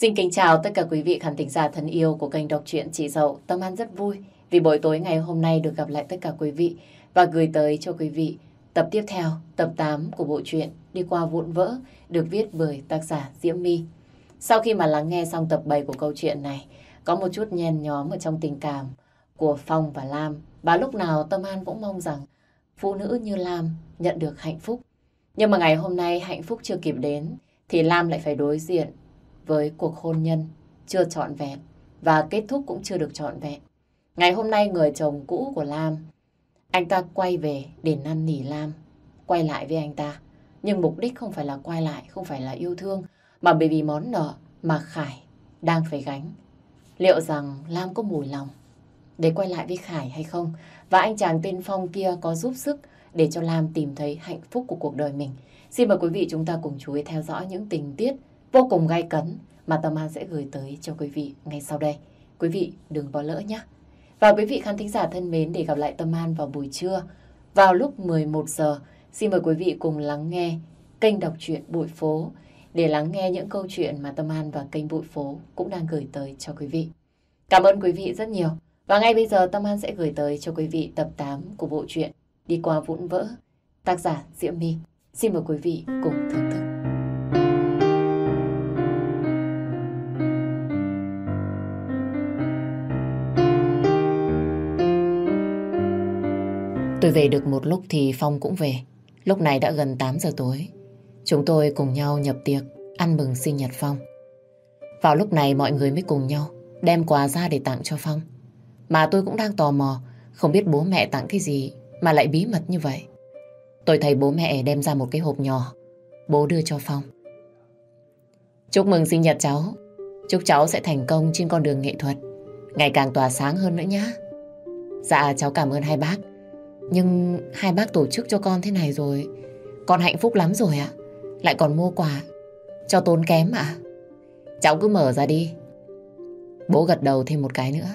Xin kính chào tất cả quý vị khán thính giả thân yêu của kênh đọc truyện Chị Dậu. Tâm An rất vui vì buổi tối ngày hôm nay được gặp lại tất cả quý vị và gửi tới cho quý vị tập tiếp theo, tập 8 của bộ truyện Đi qua vụn vỡ được viết bởi tác giả Diễm My. Sau khi mà lắng nghe xong tập 7 của câu chuyện này, có một chút nhen nhóm ở trong tình cảm của Phong và Lam. Và lúc nào Tâm An cũng mong rằng phụ nữ như Lam nhận được hạnh phúc. Nhưng mà ngày hôm nay hạnh phúc chưa kịp đến thì Lam lại phải đối diện với cuộc hôn nhân chưa trọn vẹn và kết thúc cũng chưa được trọn vẹn. Ngày hôm nay người chồng cũ của Lam, anh ta quay về để năn nỉ Lam, quay lại với anh ta. Nhưng mục đích không phải là quay lại, không phải là yêu thương, mà bởi vì món nợ mà Khải đang phải gánh. Liệu rằng Lam có mùi lòng để quay lại với Khải hay không? Và anh chàng tên Phong kia có giúp sức để cho Lam tìm thấy hạnh phúc của cuộc đời mình. Xin mời quý vị chúng ta cùng chú ý theo dõi những tình tiết vô cùng gay cấn mà Tâm An sẽ gửi tới cho quý vị ngay sau đây. Quý vị đừng bỏ lỡ nhé. Và quý vị khán thính giả thân mến, để gặp lại Tâm An vào buổi trưa, vào lúc 11 giờ. Xin mời quý vị cùng lắng nghe kênh đọc truyện Bụi Phố để lắng nghe những câu chuyện mà Tâm An và kênh Bụi Phố cũng đang gửi tới cho quý vị. Cảm ơn quý vị rất nhiều. Và ngay bây giờ Tâm An sẽ gửi tới cho quý vị tập 8 của bộ truyện Đi qua vụn vỡ. Tác giả Diễm My. Xin mời quý vị cùng thưởng Tôi về được một lúc thì Phong cũng về. Lúc này đã gần 8 giờ tối. Chúng tôi cùng nhau nhập tiệc, ăn mừng sinh nhật Phong. Vào lúc này mọi người mới cùng nhau đem quà ra để tặng cho Phong. Mà tôi cũng đang tò mò, không biết bố mẹ tặng cái gì mà lại bí mật như vậy. Tôi thấy bố mẹ đem ra một cái hộp nhỏ, bố đưa cho Phong. Chúc mừng sinh nhật cháu, chúc cháu sẽ thành công trên con đường nghệ thuật, ngày càng tỏa sáng hơn nữa nhé. Dạ cháu cảm ơn hai bác, nhưng hai bác tổ chức cho con thế này rồi, con hạnh phúc lắm rồi ạ, lại còn mua quà, cho tốn kém ạ. Cháu cứ mở ra đi. Bố gật đầu thêm một cái nữa,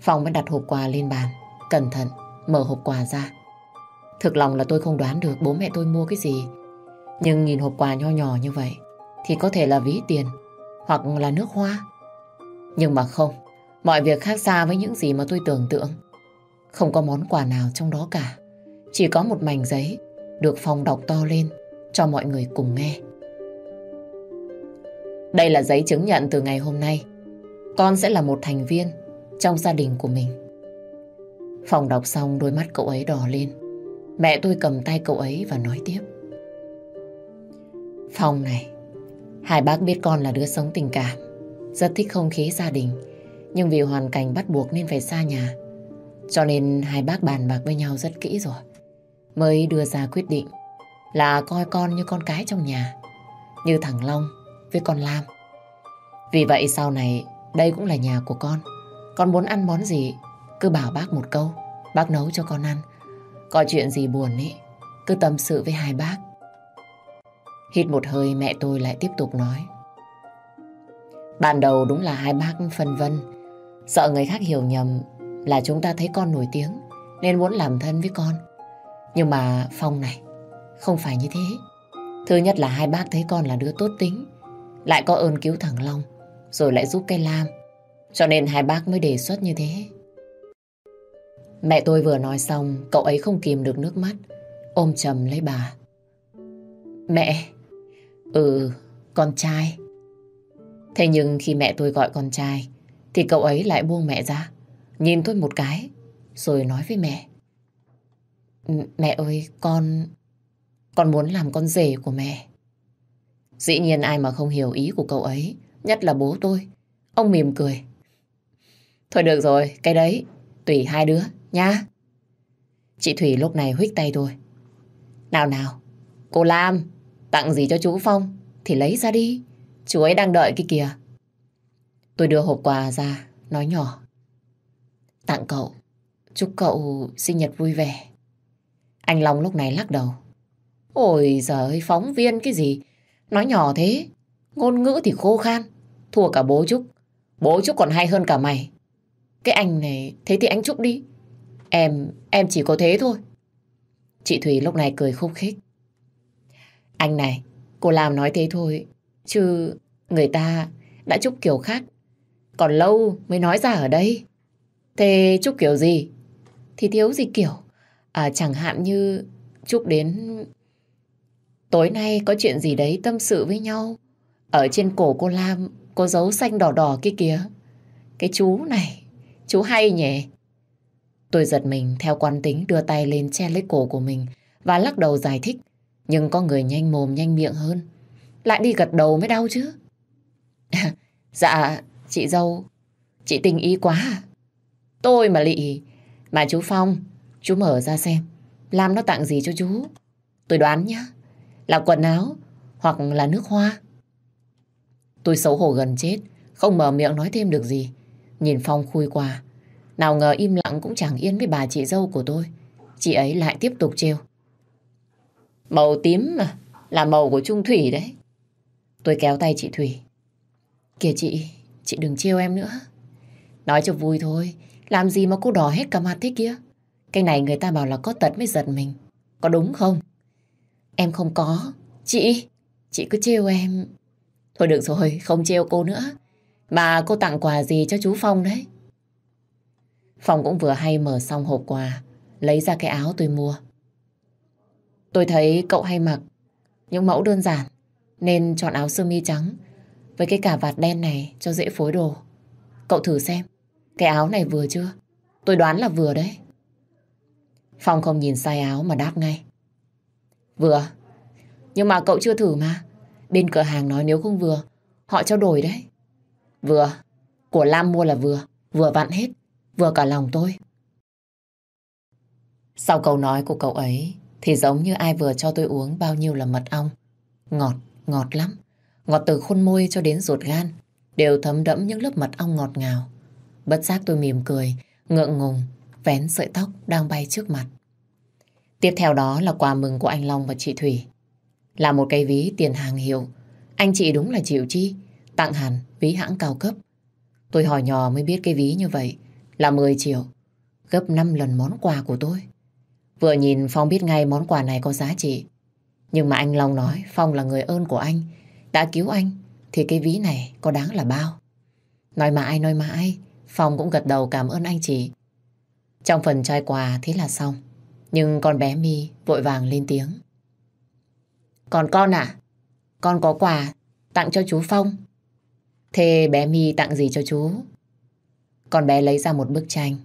Phong mới đặt hộp quà lên bàn, cẩn thận mở hộp quà ra. Thực lòng là tôi không đoán được bố mẹ tôi mua cái gì. Nhưng nhìn hộp quà nho nhỏ như vậy thì có thể là ví tiền hoặc là nước hoa. Nhưng mà không, mọi việc khác xa với những gì mà tôi tưởng tượng. Không có món quà nào trong đó cả. Chỉ có một mảnh giấy được Phong đọc to lên cho mọi người cùng nghe. Đây là giấy chứng nhận từ ngày hôm nay. Con sẽ là một thành viên trong gia đình của mình. Phòng đọc xong đôi mắt cậu ấy đỏ lên. Mẹ tôi cầm tay cậu ấy và nói tiếp. Phòng này, hai bác biết con là đứa sống tình cảm, rất thích không khí gia đình, nhưng vì hoàn cảnh bắt buộc nên phải xa nhà. Cho nên hai bác bàn bạc với nhau rất kỹ rồi, mới đưa ra quyết định là coi con như con cái trong nhà, như thằng Long với con Lam. Vì vậy sau này đây cũng là nhà của con. Con muốn ăn món gì cứ bảo bác một câu, bác nấu cho con ăn. Có chuyện gì buồn ý, cứ tâm sự với hai bác. Hít một hơi mẹ tôi lại tiếp tục nói. Ban đầu đúng là hai bác phân vân, sợ người khác hiểu nhầm là chúng ta thấy con nổi tiếng nên muốn làm thân với con. Nhưng mà Phong này, không phải như thế. Thứ nhất là hai bác thấy con là đứa tốt tính, lại có ơn cứu thằng Long, rồi lại giúp cây Lam. Cho nên hai bác mới đề xuất như thế. Mẹ tôi vừa nói xong, cậu ấy không kìm được nước mắt, ôm chầm lấy bà. Mẹ, ừ, con trai. Thế nhưng khi mẹ tôi gọi con trai, thì cậu ấy lại buông mẹ ra, nhìn tôi một cái, rồi nói với mẹ. Mẹ ơi, con... Con muốn làm con rể của mẹ. Dĩ nhiên ai mà không hiểu ý của cậu ấy, nhất là bố tôi. Ông mỉm cười. Thôi được rồi, cái đấy, tùy hai đứa nha. Chị Thủy lúc này huých tay tôi. Nào nào, cô Lam, tặng gì cho chú Phong thì lấy ra đi. Chú ấy đang đợi kia kìa. Tôi đưa hộp quà ra, nói nhỏ. Tặng cậu, chúc cậu sinh nhật vui vẻ. Anh Long lúc này lắc đầu. Ôi giời phóng viên cái gì? Nói nhỏ thế, ngôn ngữ thì khô khan, thua cả bố Trúc. Bố Trúc còn hay hơn cả mày. Cái anh này, thế thì anh Trúc đi. Em, em chỉ có thế thôi. Chị Thủy lúc này cười khúc khích. Anh này, cô làm nói thế thôi. Chứ người ta đã chúc kiểu khác. Còn lâu mới nói ra ở đây. Thế chúc kiểu gì? Thì thiếu gì kiểu. À chẳng hạn như chúc đến... Tối nay có chuyện gì đấy tâm sự với nhau. Ở trên cổ cô Lam có dấu xanh đỏ đỏ kia kìa. Cái chú này, chú hay nhỉ? Tôi giật mình theo quan tính đưa tay lên che lấy cổ của mình và lắc đầu giải thích. Nhưng có người nhanh mồm nhanh miệng hơn. Lại đi gật đầu mới đau chứ. dạ, chị dâu, chị tình ý quá à? Tôi mà lị, mà chú Phong, chú mở ra xem, làm nó tặng gì cho chú. Tôi đoán nhá, là quần áo hoặc là nước hoa. Tôi xấu hổ gần chết, không mở miệng nói thêm được gì. Nhìn Phong khui quà, nào ngờ im lặng cũng chẳng yên với bà chị dâu của tôi. Chị ấy lại tiếp tục trêu. Màu tím mà, là màu của Trung Thủy đấy. Tôi kéo tay chị Thủy. Kìa chị, chị đừng trêu em nữa. Nói cho vui thôi, làm gì mà cô đỏ hết cả mặt thế kia. Cái này người ta bảo là có tật mới giật mình. Có đúng không? Em không có. Chị, chị cứ trêu em. Thôi được rồi, không trêu cô nữa. Mà cô tặng quà gì cho chú Phong đấy? Phong cũng vừa hay mở xong hộp quà, lấy ra cái áo tôi mua. Tôi thấy cậu hay mặc những mẫu đơn giản, nên chọn áo sơ mi trắng với cái cà vạt đen này cho dễ phối đồ. Cậu thử xem, cái áo này vừa chưa? Tôi đoán là vừa đấy. Phong không nhìn sai áo mà đáp ngay. Vừa. Nhưng mà cậu chưa thử mà. Bên cửa hàng nói nếu không vừa, họ cho đổi đấy. Vừa. Của Lam mua là vừa. Vừa vặn hết. Vừa cả lòng tôi. Sau câu nói của cậu ấy, thì giống như ai vừa cho tôi uống bao nhiêu là mật ong. Ngọt, ngọt lắm. Ngọt từ khuôn môi cho đến ruột gan, đều thấm đẫm những lớp mật ong ngọt ngào. Bất giác tôi mỉm cười, ngượng ngùng, vén sợi tóc đang bay trước mặt. Tiếp theo đó là quà mừng của anh Long và chị Thủy. Là một cây ví tiền hàng hiệu. Anh chị đúng là chịu chi, tặng hẳn ví hãng cao cấp. Tôi hỏi nhỏ mới biết cái ví như vậy là 10 triệu, gấp 5 lần món quà của tôi. Vừa nhìn Phong biết ngay món quà này có giá trị. Nhưng mà anh Long nói Phong là người ơn của anh, đã cứu anh thì cái ví này có đáng là bao. Nói mãi nói mãi, Phong cũng gật đầu cảm ơn anh chị. Trong phần trai quà thế là xong. Nhưng con bé My vội vàng lên tiếng. Còn con à? Con có quà tặng cho chú Phong. Thế bé My tặng gì cho chú? Con bé lấy ra một bức tranh.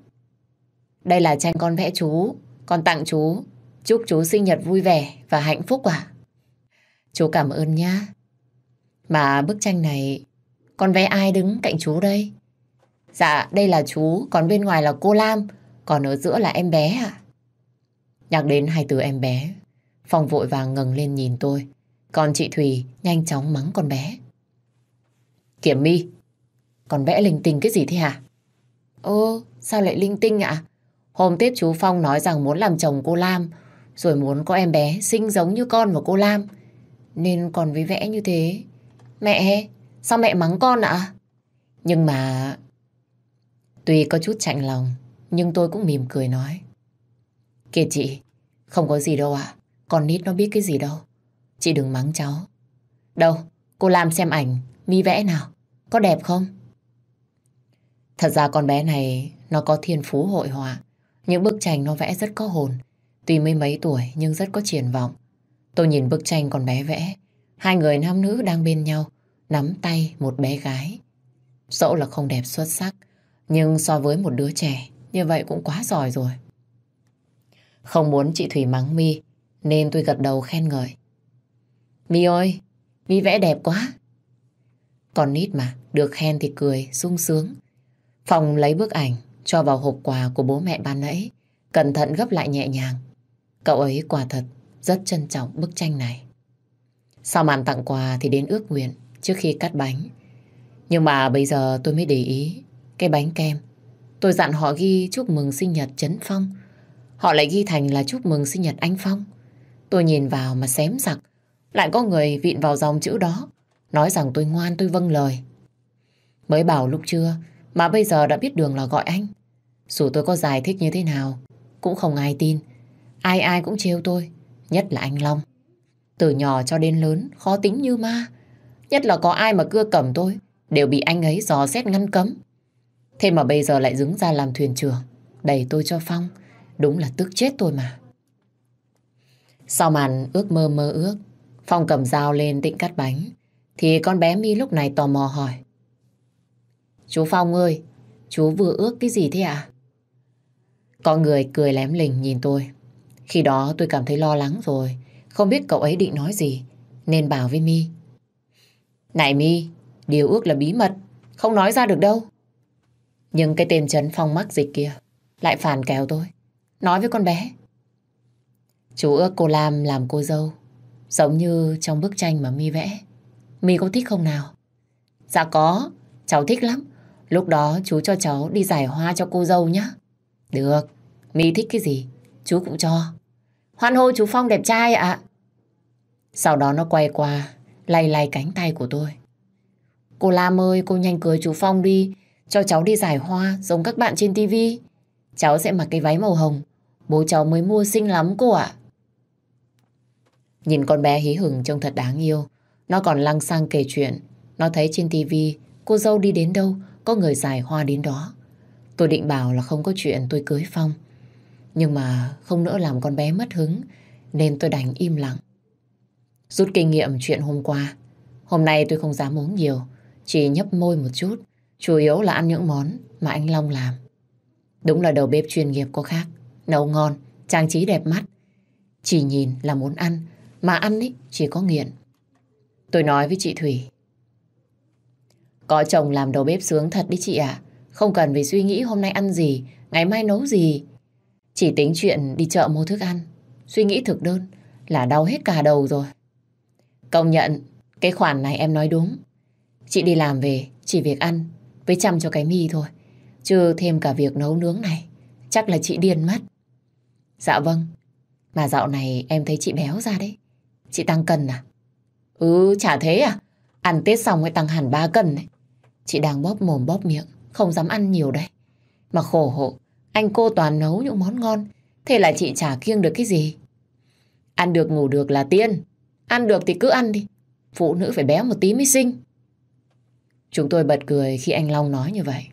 Đây là tranh con vẽ chú. Con tặng chú. Chúc chú sinh nhật vui vẻ và hạnh phúc à? Chú cảm ơn nhá. Mà bức tranh này, con vẽ ai đứng cạnh chú đây? Dạ, đây là chú, còn bên ngoài là cô Lam, còn ở giữa là em bé à? Nhắc đến hai từ em bé, Phong vội vàng ngẩng lên nhìn tôi. Còn chị Thùy nhanh chóng mắng con bé. Kiểm mi, còn vẽ linh tinh cái gì thế hả? Ơ, sao lại linh tinh ạ? Hôm tiếp chú Phong nói rằng muốn làm chồng cô Lam, rồi muốn có em bé sinh giống như con và cô Lam. Nên còn với vẽ như thế. Mẹ, sao mẹ mắng con ạ? Nhưng mà... Tuy có chút chạnh lòng, nhưng tôi cũng mỉm cười nói. Kìa chị, không có gì đâu ạ. Con nít nó biết cái gì đâu. Chị đừng mắng cháu. Đâu, cô làm xem ảnh, mi vẽ nào. Có đẹp không? Thật ra con bé này nó có thiên phú hội họa. Những bức tranh nó vẽ rất có hồn. Tuy mới mấy tuổi nhưng rất có triển vọng. Tôi nhìn bức tranh con bé vẽ. Hai người nam nữ đang bên nhau, nắm tay một bé gái. Dẫu là không đẹp xuất sắc, nhưng so với một đứa trẻ, như vậy cũng quá giỏi rồi. Không muốn chị Thủy mắng mi nên tôi gật đầu khen ngợi. Mi ơi, Mi vẽ đẹp quá. Còn nít mà, được khen thì cười, sung sướng. Phòng lấy bức ảnh, cho vào hộp quà của bố mẹ ban nãy. Cẩn thận gấp lại nhẹ nhàng. Cậu ấy quả thật rất trân trọng bức tranh này. Sau màn tặng quà thì đến ước nguyện trước khi cắt bánh. Nhưng mà bây giờ tôi mới để ý cái bánh kem. Tôi dặn họ ghi chúc mừng sinh nhật Trấn Phong. Họ lại ghi thành là chúc mừng sinh nhật anh Phong. Tôi nhìn vào mà xém sặc. Lại có người vịn vào dòng chữ đó. Nói rằng tôi ngoan, tôi vâng lời. Mới bảo lúc trưa, mà bây giờ đã biết đường là gọi anh. Dù tôi có giải thích như thế nào, cũng không ai tin. Ai ai cũng trêu tôi. Nhất là anh Long. Từ nhỏ cho đến lớn, khó tính như ma. Nhất là có ai mà cưa cầm tôi, đều bị anh ấy dò xét ngăn cấm. Thế mà bây giờ lại đứng ra làm thuyền trưởng, đẩy tôi cho Phong. Đúng là tức chết tôi mà. Sau màn ước mơ mơ ước, Phong cầm dao lên định cắt bánh, thì con bé mi lúc này tò mò hỏi. Chú Phong ơi, chú vừa ước cái gì thế ạ? À? Con người cười lém lình nhìn tôi. Khi đó tôi cảm thấy lo lắng rồi, không biết cậu ấy định nói gì, nên bảo với mi Này mi điều ước là bí mật, không nói ra được đâu. Nhưng cái tên Trấn Phong mắc dịch kia lại phản kéo tôi. Nói với con bé. Chú ước cô Lam làm cô dâu, giống như trong bức tranh mà mi vẽ. mi có thích không nào? Dạ có, cháu thích lắm. Lúc đó chú cho cháu đi giải hoa cho cô dâu nhá Được, mi thích cái gì, chú cũng cho. Hoan hô chú Phong đẹp trai ạ. Sau đó nó quay qua, lay lay cánh tay của tôi. Cô Lam ơi, cô nhanh cưới chú Phong đi, cho cháu đi giải hoa giống các bạn trên tivi. Cháu sẽ mặc cái váy màu hồng, bố cháu mới mua xinh lắm cô ạ. Nhìn con bé hí hửng trông thật đáng yêu, nó còn lăng sang kể chuyện. Nó thấy trên tivi cô dâu đi đến đâu, có người giải hoa đến đó. Tôi định bảo là không có chuyện tôi cưới Phong. Nhưng mà không nỡ làm con bé mất hứng, nên tôi đành im lặng. Rút kinh nghiệm chuyện hôm qua, hôm nay tôi không dám uống nhiều, chỉ nhấp môi một chút, chủ yếu là ăn những món mà anh Long làm. Đúng là đầu bếp chuyên nghiệp có khác, nấu ngon, trang trí đẹp mắt. Chỉ nhìn là muốn ăn, mà ăn ý chỉ có nghiện. Tôi nói với chị Thủy. Có chồng làm đầu bếp sướng thật đấy chị ạ. Không cần phải suy nghĩ hôm nay ăn gì, ngày mai nấu gì. Chỉ tính chuyện đi chợ mua thức ăn. Suy nghĩ thực đơn là đau hết cả đầu rồi. Công nhận, cái khoản này em nói đúng. Chị đi làm về, chỉ việc ăn, với chăm cho cái mi thôi. Chứ thêm cả việc nấu nướng này, chắc là chị điên mất. Dạ vâng, mà dạo này em thấy chị béo ra đấy. Chị tăng cân à? Ừ, chả thế à? Ăn Tết xong mới tăng hẳn 3 cân đấy. Chị đang bóp mồm bóp miệng, không dám ăn nhiều đấy. Mà khổ hộ, anh cô toàn nấu những món ngon, thế là chị chả kiêng được cái gì. Ăn được ngủ được là tiên, ăn được thì cứ ăn đi. Phụ nữ phải béo một tí mới xinh. Chúng tôi bật cười khi anh Long nói như vậy.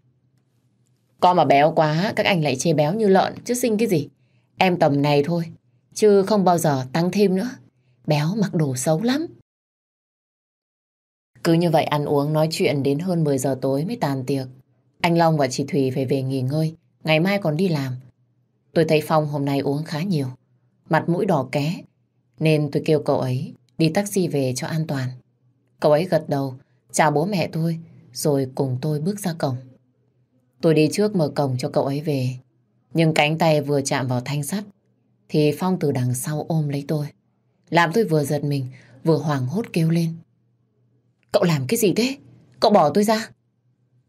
Con mà béo quá, các anh lại chê béo như lợn, chứ xinh cái gì. Em tầm này thôi, chứ không bao giờ tăng thêm nữa. Béo mặc đồ xấu lắm. Cứ như vậy ăn uống nói chuyện đến hơn 10 giờ tối mới tàn tiệc. Anh Long và chị Thủy phải về nghỉ ngơi, ngày mai còn đi làm. Tôi thấy Phong hôm nay uống khá nhiều, mặt mũi đỏ ké, nên tôi kêu cậu ấy đi taxi về cho an toàn. Cậu ấy gật đầu, chào bố mẹ tôi, rồi cùng tôi bước ra cổng. Tôi đi trước mở cổng cho cậu ấy về, nhưng cánh tay vừa chạm vào thanh sắt, thì Phong từ đằng sau ôm lấy tôi. Làm tôi vừa giật mình, vừa hoảng hốt kêu lên. Cậu làm cái gì thế? Cậu bỏ tôi ra.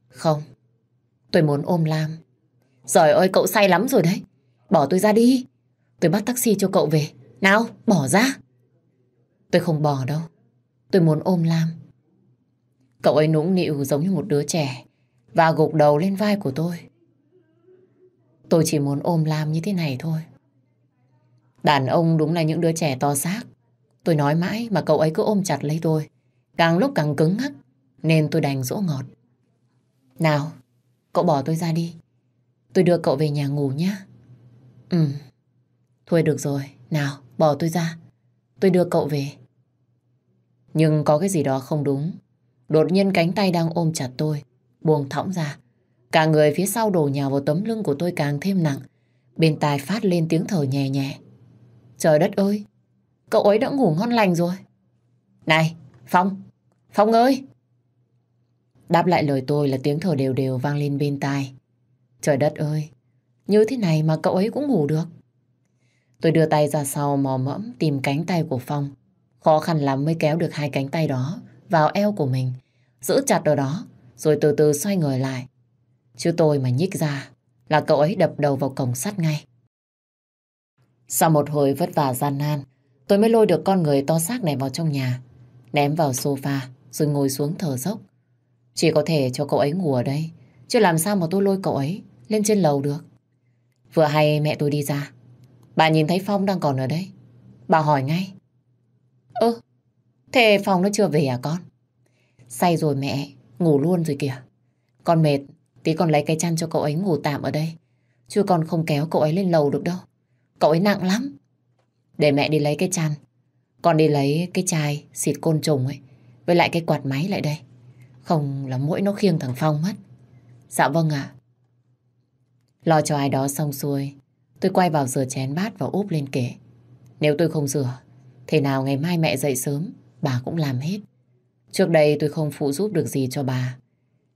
Không, tôi muốn ôm Lam. rồi ơi, cậu say lắm rồi đấy. Bỏ tôi ra đi. Tôi bắt taxi cho cậu về. Nào, bỏ ra. Tôi không bỏ đâu. Tôi muốn ôm Lam. Cậu ấy nũng nịu giống như một đứa trẻ và gục đầu lên vai của tôi. Tôi chỉ muốn ôm Lam như thế này thôi. Đàn ông đúng là những đứa trẻ to xác. Tôi nói mãi mà cậu ấy cứ ôm chặt lấy tôi. Càng lúc càng cứng ngắc, nên tôi đành dỗ ngọt. Nào, cậu bỏ tôi ra đi. Tôi đưa cậu về nhà ngủ nhé. Ừ, thôi được rồi. Nào, bỏ tôi ra. Tôi đưa cậu về. Nhưng có cái gì đó không đúng. Đột nhiên cánh tay đang ôm chặt tôi, buông thõng ra. Cả người phía sau đổ nhào vào tấm lưng của tôi càng thêm nặng. Bên tai phát lên tiếng thở nhẹ nhẹ. Trời đất ơi, cậu ấy đã ngủ ngon lành rồi. Này, Phong, Phong ơi! Đáp lại lời tôi là tiếng thở đều đều vang lên bên tai. Trời đất ơi, như thế này mà cậu ấy cũng ngủ được. Tôi đưa tay ra sau mò mẫm tìm cánh tay của Phong. Khó khăn lắm mới kéo được hai cánh tay đó vào eo của mình, giữ chặt ở đó, rồi từ từ xoay người lại. Chứ tôi mà nhích ra là cậu ấy đập đầu vào cổng sắt ngay. Sau một hồi vất vả gian nan, tôi mới lôi được con người to xác này vào trong nhà, ném vào sofa rồi ngồi xuống thở dốc. Chỉ có thể cho cậu ấy ngủ ở đây, chứ làm sao mà tôi lôi cậu ấy lên trên lầu được. Vừa hay mẹ tôi đi ra, bà nhìn thấy Phong đang còn ở đây. Bà hỏi ngay. Ơ, thế Phong nó chưa về à con? Say rồi mẹ, ngủ luôn rồi kìa. Con mệt, tí con lấy cái chăn cho cậu ấy ngủ tạm ở đây. Chứ con không kéo cậu ấy lên lầu được đâu. Cậu ấy nặng lắm. Để mẹ đi lấy cái chăn. Con đi lấy cái chai xịt côn trùng ấy. Với lại cái quạt máy lại đây. Không là mũi nó khiêng thằng Phong mất. Dạ vâng ạ. Lo cho ai đó xong xuôi. Tôi quay vào rửa chén bát và úp lên kể Nếu tôi không rửa, thế nào ngày mai mẹ dậy sớm, bà cũng làm hết. Trước đây tôi không phụ giúp được gì cho bà.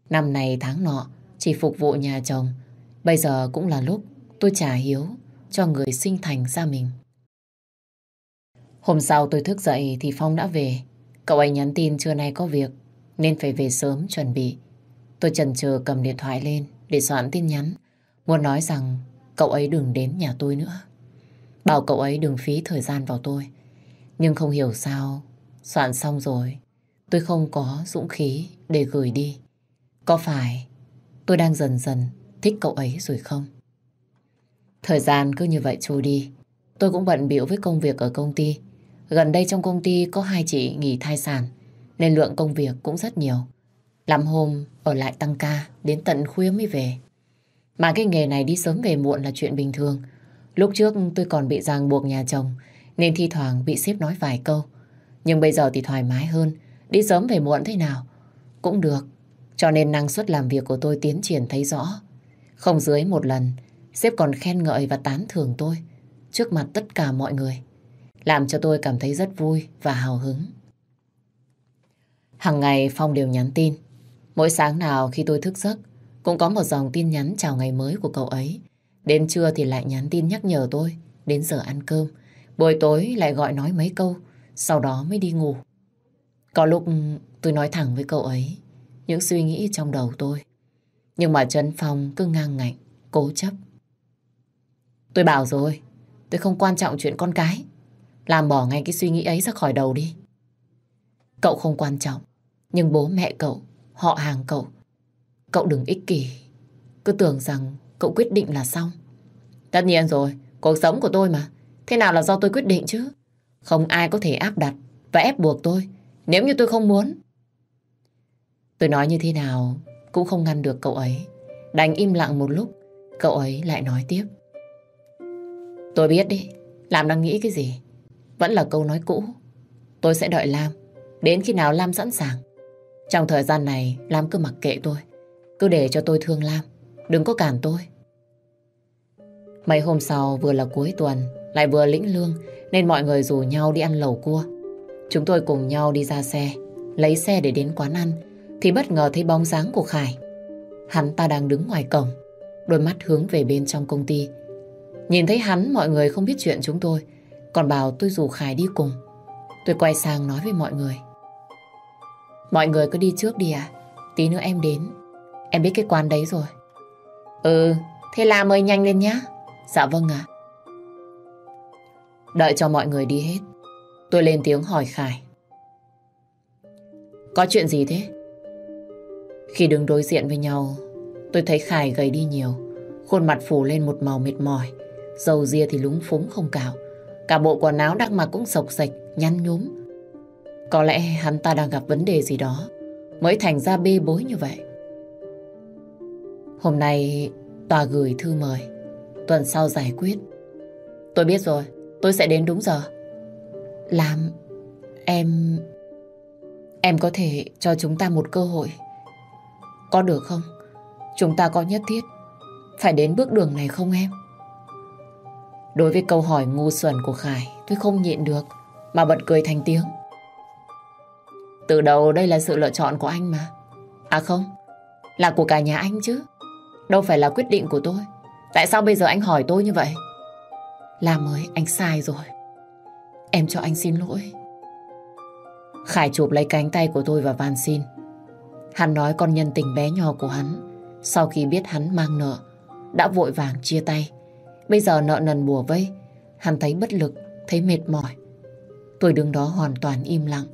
Năm này tháng nọ, chỉ phục vụ nhà chồng. Bây giờ cũng là lúc tôi trả hiếu cho người sinh thành ra mình. Hôm sau tôi thức dậy thì Phong đã về. Cậu ấy nhắn tin trưa nay có việc nên phải về sớm chuẩn bị. Tôi chần chừ cầm điện thoại lên để soạn tin nhắn. Muốn nói rằng cậu ấy đừng đến nhà tôi nữa. Bảo cậu ấy đừng phí thời gian vào tôi. Nhưng không hiểu sao, soạn xong rồi, tôi không có dũng khí để gửi đi. Có phải tôi đang dần dần thích cậu ấy rồi không? Thời gian cứ như vậy trôi đi. Tôi cũng bận biểu với công việc ở công ty. Gần đây trong công ty có hai chị nghỉ thai sản, nên lượng công việc cũng rất nhiều. Làm hôm ở lại tăng ca, đến tận khuya mới về. Mà cái nghề này đi sớm về muộn là chuyện bình thường. Lúc trước tôi còn bị ràng buộc nhà chồng, nên thi thoảng bị sếp nói vài câu. Nhưng bây giờ thì thoải mái hơn, đi sớm về muộn thế nào cũng được. Cho nên năng suất làm việc của tôi tiến triển thấy rõ. Không dưới một lần, sếp còn khen ngợi và tán thưởng tôi trước mặt tất cả mọi người. Làm cho tôi cảm thấy rất vui và hào hứng. Hằng ngày Phong đều nhắn tin. Mỗi sáng nào khi tôi thức giấc, cũng có một dòng tin nhắn chào ngày mới của cậu ấy. Đến trưa thì lại nhắn tin nhắc nhở tôi đến giờ ăn cơm. Buổi tối lại gọi nói mấy câu, sau đó mới đi ngủ. Có lúc tôi nói thẳng với cậu ấy những suy nghĩ trong đầu tôi. Nhưng mà Trấn Phong cứ ngang ngạnh, cố chấp. Tôi bảo rồi, tôi không quan trọng chuyện con cái. Làm bỏ ngay cái suy nghĩ ấy ra khỏi đầu đi. Cậu không quan trọng, nhưng bố mẹ cậu, họ hàng cậu, cậu đừng ích kỷ. Cứ tưởng rằng cậu quyết định là xong. Tất nhiên rồi, cuộc sống của tôi mà. Thế nào là do tôi quyết định chứ? Không ai có thể áp đặt và ép buộc tôi nếu như tôi không muốn. Tôi nói như thế nào cũng không ngăn được cậu ấy. Đành im lặng một lúc, cậu ấy lại nói tiếp. Tôi biết đi, Lam đang nghĩ cái gì. Vẫn là câu nói cũ. Tôi sẽ đợi Lam, đến khi nào Lam sẵn sàng. Trong thời gian này, Lam cứ mặc kệ tôi. Cứ để cho tôi thương Lam, đừng có cản tôi. Mấy hôm sau vừa là cuối tuần, lại vừa lĩnh lương, nên mọi người rủ nhau đi ăn lẩu cua. Chúng tôi cùng nhau đi ra xe, lấy xe để đến quán ăn, thì bất ngờ thấy bóng dáng của Khải. Hắn ta đang đứng ngoài cổng, đôi mắt hướng về bên trong công ty. Nhìn thấy hắn, mọi người không biết chuyện chúng tôi, còn bảo tôi rủ Khải đi cùng. Tôi quay sang nói với mọi người. Mọi người cứ đi trước đi à, tí nữa em đến. Em biết cái quán đấy rồi. Ừ, thế là mời nhanh lên nhá. Dạ vâng ạ. Đợi cho mọi người đi hết, tôi lên tiếng hỏi Khải. Có chuyện gì thế? Khi đứng đối diện với nhau, tôi thấy Khải gầy đi nhiều. Khuôn mặt phủ lên một màu mệt mỏi. Dầu ria thì lúng phúng không cạo. Cả bộ quần áo đắc mặc cũng sộc sạch, nhăn nhúm. Có lẽ hắn ta đang gặp vấn đề gì đó mới thành ra bê bối như vậy. Hôm nay tòa gửi thư mời. Tuần sau giải quyết. Tôi biết rồi, tôi sẽ đến đúng giờ. Làm... Em... Em có thể cho chúng ta một cơ hội. Có được không? Chúng ta có nhất thiết phải đến bước đường này không em? Đối với câu hỏi ngu xuẩn của Khải, tôi không nhịn được mà bật cười thành tiếng. Từ đầu đây là sự lựa chọn của anh mà. À không, là của cả nhà anh chứ. Đâu phải là quyết định của tôi. Tại sao bây giờ anh hỏi tôi như vậy? Làm ơi, anh sai rồi. Em cho anh xin lỗi. Khải chụp lấy cánh tay của tôi và van xin. Hắn nói con nhân tình bé nhỏ của hắn, sau khi biết hắn mang nợ, đã vội vàng chia tay. Bây giờ nợ nần bùa vây, hắn thấy bất lực, thấy mệt mỏi. Tôi đứng đó hoàn toàn im lặng,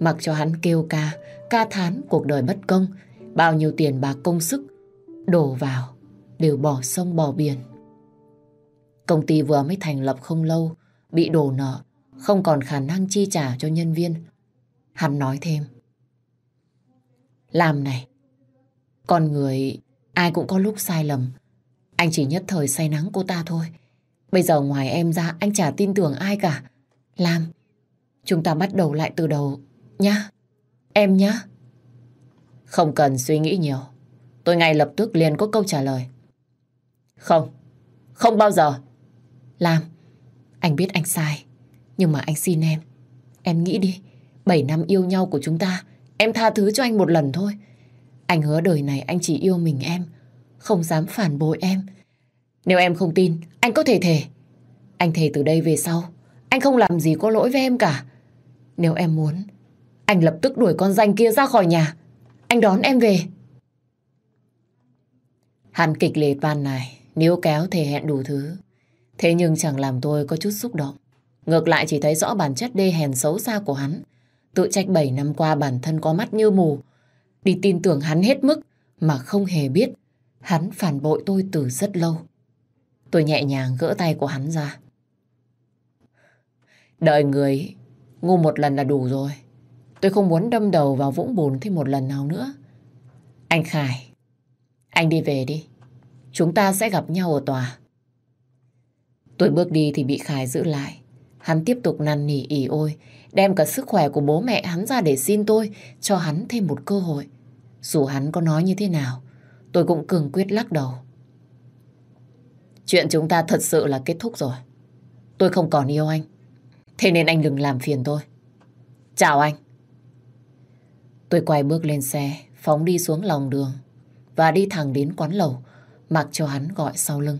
mặc cho hắn kêu ca, ca thán cuộc đời bất công, bao nhiêu tiền bạc công sức, đổ vào, đều bỏ sông bỏ biển. Công ty vừa mới thành lập không lâu, bị đổ nợ, không còn khả năng chi trả cho nhân viên. Hắn nói thêm. Làm này, con người ai cũng có lúc sai lầm. Anh chỉ nhất thời say nắng cô ta thôi. Bây giờ ngoài em ra anh chả tin tưởng ai cả. Làm, chúng ta bắt đầu lại từ đầu nhá. Em nhá. Không cần suy nghĩ nhiều. Tôi ngay lập tức liền có câu trả lời. Không, không bao giờ. Làm, anh biết anh sai. Nhưng mà anh xin em. Em nghĩ đi, 7 năm yêu nhau của chúng ta, em tha thứ cho anh một lần thôi. Anh hứa đời này anh chỉ yêu mình em, không dám phản bội em. Nếu em không tin, anh có thể thề. Anh thề từ đây về sau, anh không làm gì có lỗi với em cả. Nếu em muốn, anh lập tức đuổi con danh kia ra khỏi nhà. Anh đón em về. Hắn kịch lệ ban này, nếu kéo thể hẹn đủ thứ. Thế nhưng chẳng làm tôi có chút xúc động. Ngược lại chỉ thấy rõ bản chất đê hèn xấu xa của hắn. Tự trách 7 năm qua bản thân có mắt như mù. Đi tin tưởng hắn hết mức mà không hề biết hắn phản bội tôi từ rất lâu. Tôi nhẹ nhàng gỡ tay của hắn ra. Đợi người ngu một lần là đủ rồi. Tôi không muốn đâm đầu vào vũng bùn thêm một lần nào nữa. Anh Khải, anh đi về đi. Chúng ta sẽ gặp nhau ở tòa. Tôi bước đi thì bị Khải giữ lại. Hắn tiếp tục năn nỉ ỉ ôi, đem cả sức khỏe của bố mẹ hắn ra để xin tôi, cho hắn thêm một cơ hội. Dù hắn có nói như thế nào, tôi cũng cường quyết lắc đầu. Chuyện chúng ta thật sự là kết thúc rồi. Tôi không còn yêu anh. Thế nên anh đừng làm phiền tôi. Chào anh. Tôi quay bước lên xe, phóng đi xuống lòng đường và đi thẳng đến quán lẩu mặc cho hắn gọi sau lưng.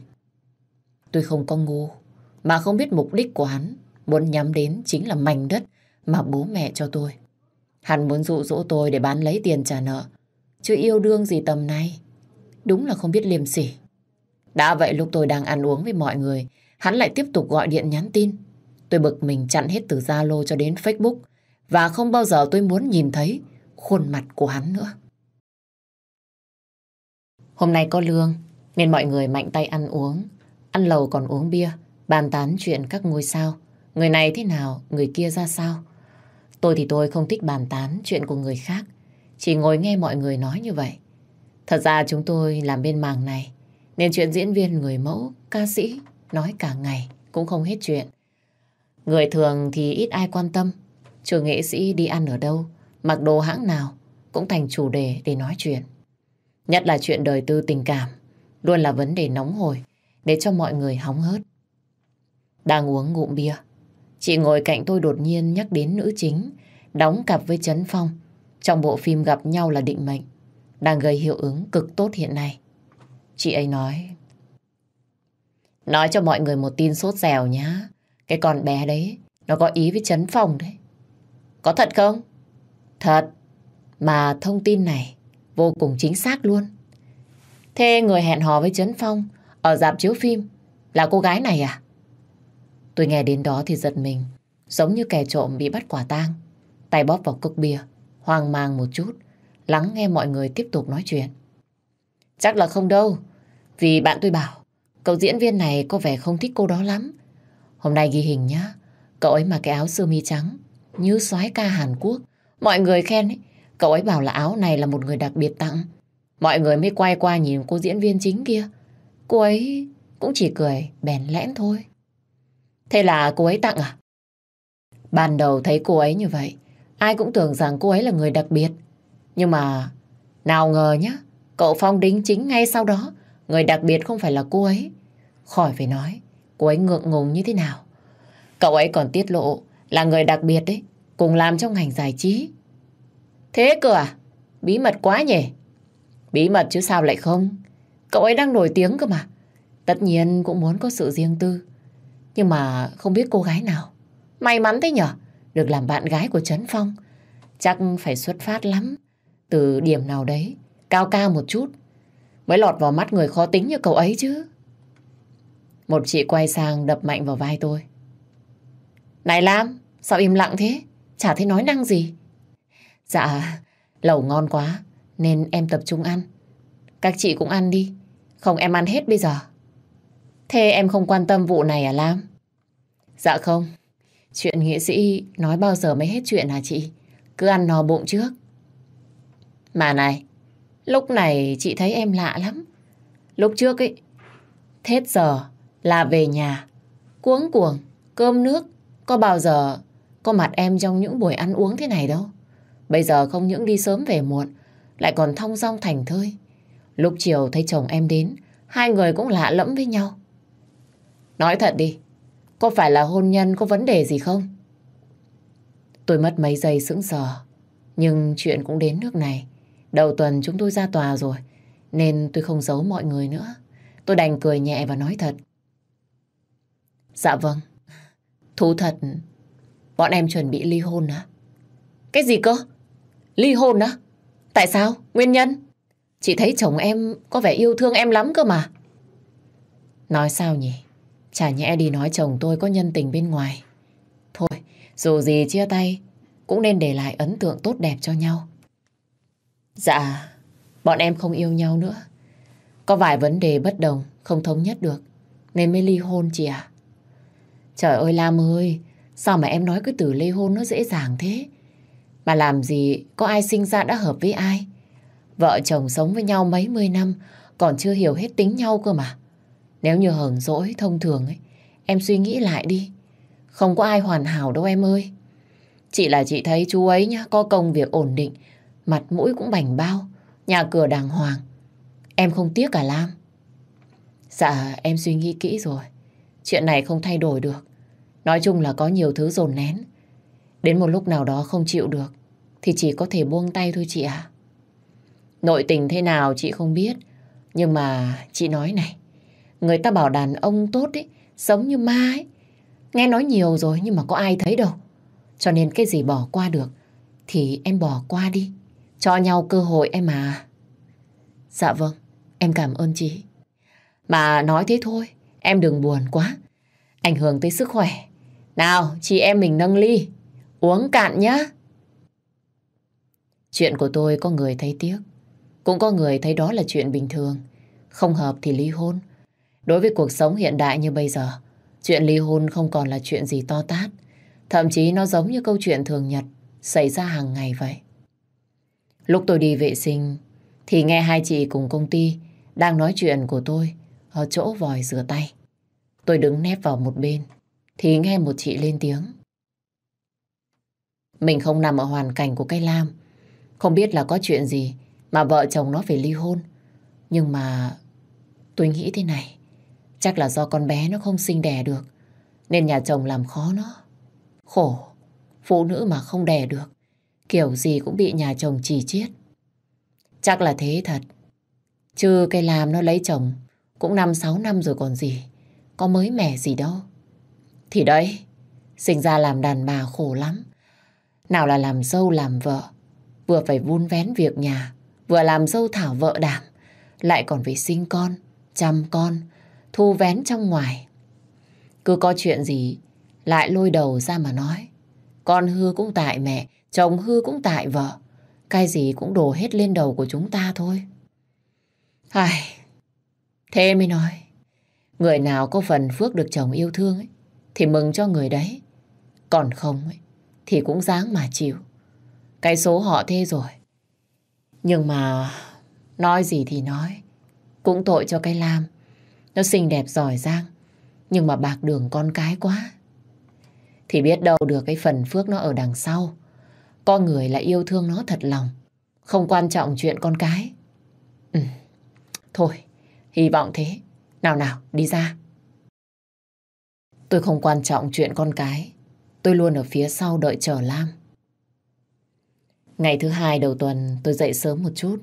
Tôi không có ngu, mà không biết mục đích của hắn muốn nhắm đến chính là mảnh đất mà bố mẹ cho tôi. Hắn muốn dụ dỗ tôi để bán lấy tiền trả nợ, chứ yêu đương gì tầm này. Đúng là không biết liềm sỉ. Đã vậy lúc tôi đang ăn uống với mọi người, hắn lại tiếp tục gọi điện nhắn tin. Tôi bực mình chặn hết từ Zalo cho đến Facebook và không bao giờ tôi muốn nhìn thấy khuôn mặt của hắn nữa. Hôm nay có lương nên mọi người mạnh tay ăn uống. Ăn lầu còn uống bia, bàn tán chuyện các ngôi sao. Người này thế nào, người kia ra sao. Tôi thì tôi không thích bàn tán chuyện của người khác. Chỉ ngồi nghe mọi người nói như vậy. Thật ra chúng tôi làm bên màng này. Nên chuyện diễn viên, người mẫu, ca sĩ nói cả ngày cũng không hết chuyện. Người thường thì ít ai quan tâm. Trường nghệ sĩ đi ăn ở đâu, mặc đồ hãng nào cũng thành chủ đề để nói chuyện. Nhất là chuyện đời tư tình cảm, luôn là vấn đề nóng hổi để cho mọi người hóng hớt. Đang uống ngụm bia, chị ngồi cạnh tôi đột nhiên nhắc đến nữ chính, đóng cặp với Trấn Phong trong bộ phim gặp nhau là định mệnh, đang gây hiệu ứng cực tốt hiện nay. Chị ấy nói, nói cho mọi người một tin sốt dẻo nhá, cái con bé đấy, nó có ý với Trấn Phong đấy. Có thật không? Thật, mà thông tin này vô cùng chính xác luôn. Thế người hẹn hò với Trấn Phong ở dạp chiếu phim là cô gái này à? Tôi nghe đến đó thì giật mình, giống như kẻ trộm bị bắt quả tang. Tay bóp vào cốc bia, hoang mang một chút, lắng nghe mọi người tiếp tục nói chuyện. Chắc là không đâu, vì bạn tôi bảo cậu diễn viên này có vẻ không thích cô đó lắm. Hôm nay ghi hình nhá, cậu ấy mặc cái áo sơ mi trắng, như soái ca Hàn Quốc. Mọi người khen ấy, cậu ấy bảo là áo này là một người đặc biệt tặng. Mọi người mới quay qua nhìn cô diễn viên chính kia. Cô ấy cũng chỉ cười bèn lẽn thôi. Thế là cô ấy tặng à? Ban đầu thấy cô ấy như vậy, ai cũng tưởng rằng cô ấy là người đặc biệt. Nhưng mà nào ngờ nhá, cậu Phong đính chính ngay sau đó, người đặc biệt không phải là cô ấy. Khỏi phải nói, cô ấy ngượng ngùng như thế nào. Cậu ấy còn tiết lộ là người đặc biệt đấy, cùng làm trong ngành giải trí. Thế cơ à? Bí mật quá nhỉ? Bí mật chứ sao lại không? Cậu ấy đang nổi tiếng cơ mà. Tất nhiên cũng muốn có sự riêng tư. Nhưng mà không biết cô gái nào. May mắn thế nhở? Được làm bạn gái của Trấn Phong. Chắc phải xuất phát lắm. Từ điểm nào đấy, cao cao một chút. Mới lọt vào mắt người khó tính như cậu ấy chứ. Một chị quay sang đập mạnh vào vai tôi. Này Lam, sao im lặng thế? Chả thấy nói năng gì. Dạ, lẩu ngon quá, nên em tập trung ăn. Các chị cũng ăn đi, không em ăn hết bây giờ. Thế em không quan tâm vụ này à Lam? Dạ không, chuyện nghệ sĩ nói bao giờ mới hết chuyện hả chị? Cứ ăn no bụng trước. Mà này, lúc này chị thấy em lạ lắm. Lúc trước ấy, hết giờ là về nhà, cuống cuồng, cơm nước, có bao giờ có mặt em trong những buổi ăn uống thế này đâu. Bây giờ không những đi sớm về muộn, lại còn thong dong thành thơi. Lúc chiều thấy chồng em đến, hai người cũng lạ lẫm với nhau. Nói thật đi, có phải là hôn nhân có vấn đề gì không? Tôi mất mấy giây sững sờ, nhưng chuyện cũng đến nước này. Đầu tuần chúng tôi ra tòa rồi, nên tôi không giấu mọi người nữa. Tôi đành cười nhẹ và nói thật. Dạ vâng, thú thật, bọn em chuẩn bị ly hôn à? Cái gì cơ? Ly hôn á? Tại sao? Nguyên nhân? Chị thấy chồng em có vẻ yêu thương em lắm cơ mà. Nói sao nhỉ? Chả nhẽ đi nói chồng tôi có nhân tình bên ngoài. Thôi, dù gì chia tay, cũng nên để lại ấn tượng tốt đẹp cho nhau. Dạ, bọn em không yêu nhau nữa. Có vài vấn đề bất đồng, không thống nhất được, nên mới ly hôn chị à. Trời ơi Lam ơi, sao mà em nói cái từ ly hôn nó dễ dàng thế? Mà làm gì có ai sinh ra đã hợp với ai? Vợ chồng sống với nhau mấy mươi năm, còn chưa hiểu hết tính nhau cơ mà. Nếu như hờn dỗi thông thường ấy, em suy nghĩ lại đi. Không có ai hoàn hảo đâu em ơi. Chị là chị thấy chú ấy nhá, có công việc ổn định, mặt mũi cũng bảnh bao, nhà cửa đàng hoàng. Em không tiếc cả Lam. Dạ, em suy nghĩ kỹ rồi. Chuyện này không thay đổi được. Nói chung là có nhiều thứ dồn nén. Đến một lúc nào đó không chịu được, thì chỉ có thể buông tay thôi chị ạ. Nội tình thế nào chị không biết, nhưng mà chị nói này, người ta bảo đàn ông tốt ấy, sống như ma ấy. Nghe nói nhiều rồi nhưng mà có ai thấy đâu. Cho nên cái gì bỏ qua được thì em bỏ qua đi. Cho nhau cơ hội em à. Dạ vâng, em cảm ơn chị. Mà nói thế thôi, em đừng buồn quá. Ảnh hưởng tới sức khỏe. Nào, chị em mình nâng ly. Uống cạn nhá. Chuyện của tôi có người thấy tiếc. Cũng có người thấy đó là chuyện bình thường. Không hợp thì ly hôn. Đối với cuộc sống hiện đại như bây giờ, chuyện ly hôn không còn là chuyện gì to tát. Thậm chí nó giống như câu chuyện thường nhật xảy ra hàng ngày vậy. Lúc tôi đi vệ sinh thì nghe hai chị cùng công ty đang nói chuyện của tôi ở chỗ vòi rửa tay. Tôi đứng nép vào một bên thì nghe một chị lên tiếng. Mình không nằm ở hoàn cảnh của cây lam. Không biết là có chuyện gì mà vợ chồng nó phải ly hôn. Nhưng mà tôi nghĩ thế này. Chắc là do con bé nó không sinh đẻ được. Nên nhà chồng làm khó nó. Khổ. Phụ nữ mà không đẻ được. Kiểu gì cũng bị nhà chồng chỉ chiết. Chắc là thế thật. Chứ cây làm nó lấy chồng cũng năm sáu năm rồi còn gì. Có mới mẻ gì đâu. Thì đấy, sinh ra làm đàn bà khổ lắm. Nào là làm dâu làm vợ, vừa phải vun vén việc nhà, vừa làm dâu thảo vợ đảm, lại còn phải sinh con, chăm con, thu vén trong ngoài. Cứ có chuyện gì, lại lôi đầu ra mà nói. Con hư cũng tại mẹ, chồng hư cũng tại vợ. Cái gì cũng đổ hết lên đầu của chúng ta thôi. Ai, thế mới nói. Người nào có phần phước được chồng yêu thương ấy, thì mừng cho người đấy. Còn không ấy, thì cũng dáng mà chịu. Cái số họ thế rồi. Nhưng mà nói gì thì nói, cũng tội cho cái Lam. Nó xinh đẹp giỏi giang, nhưng mà bạc đường con cái quá. Thì biết đâu được cái phần phước nó ở đằng sau. Con người lại yêu thương nó thật lòng, không quan trọng chuyện con cái. Ừ, thôi, hy vọng thế. Nào nào, đi ra. Tôi không quan trọng chuyện con cái. Tôi luôn ở phía sau đợi chờ Lam. Ngày thứ hai đầu tuần tôi dậy sớm một chút,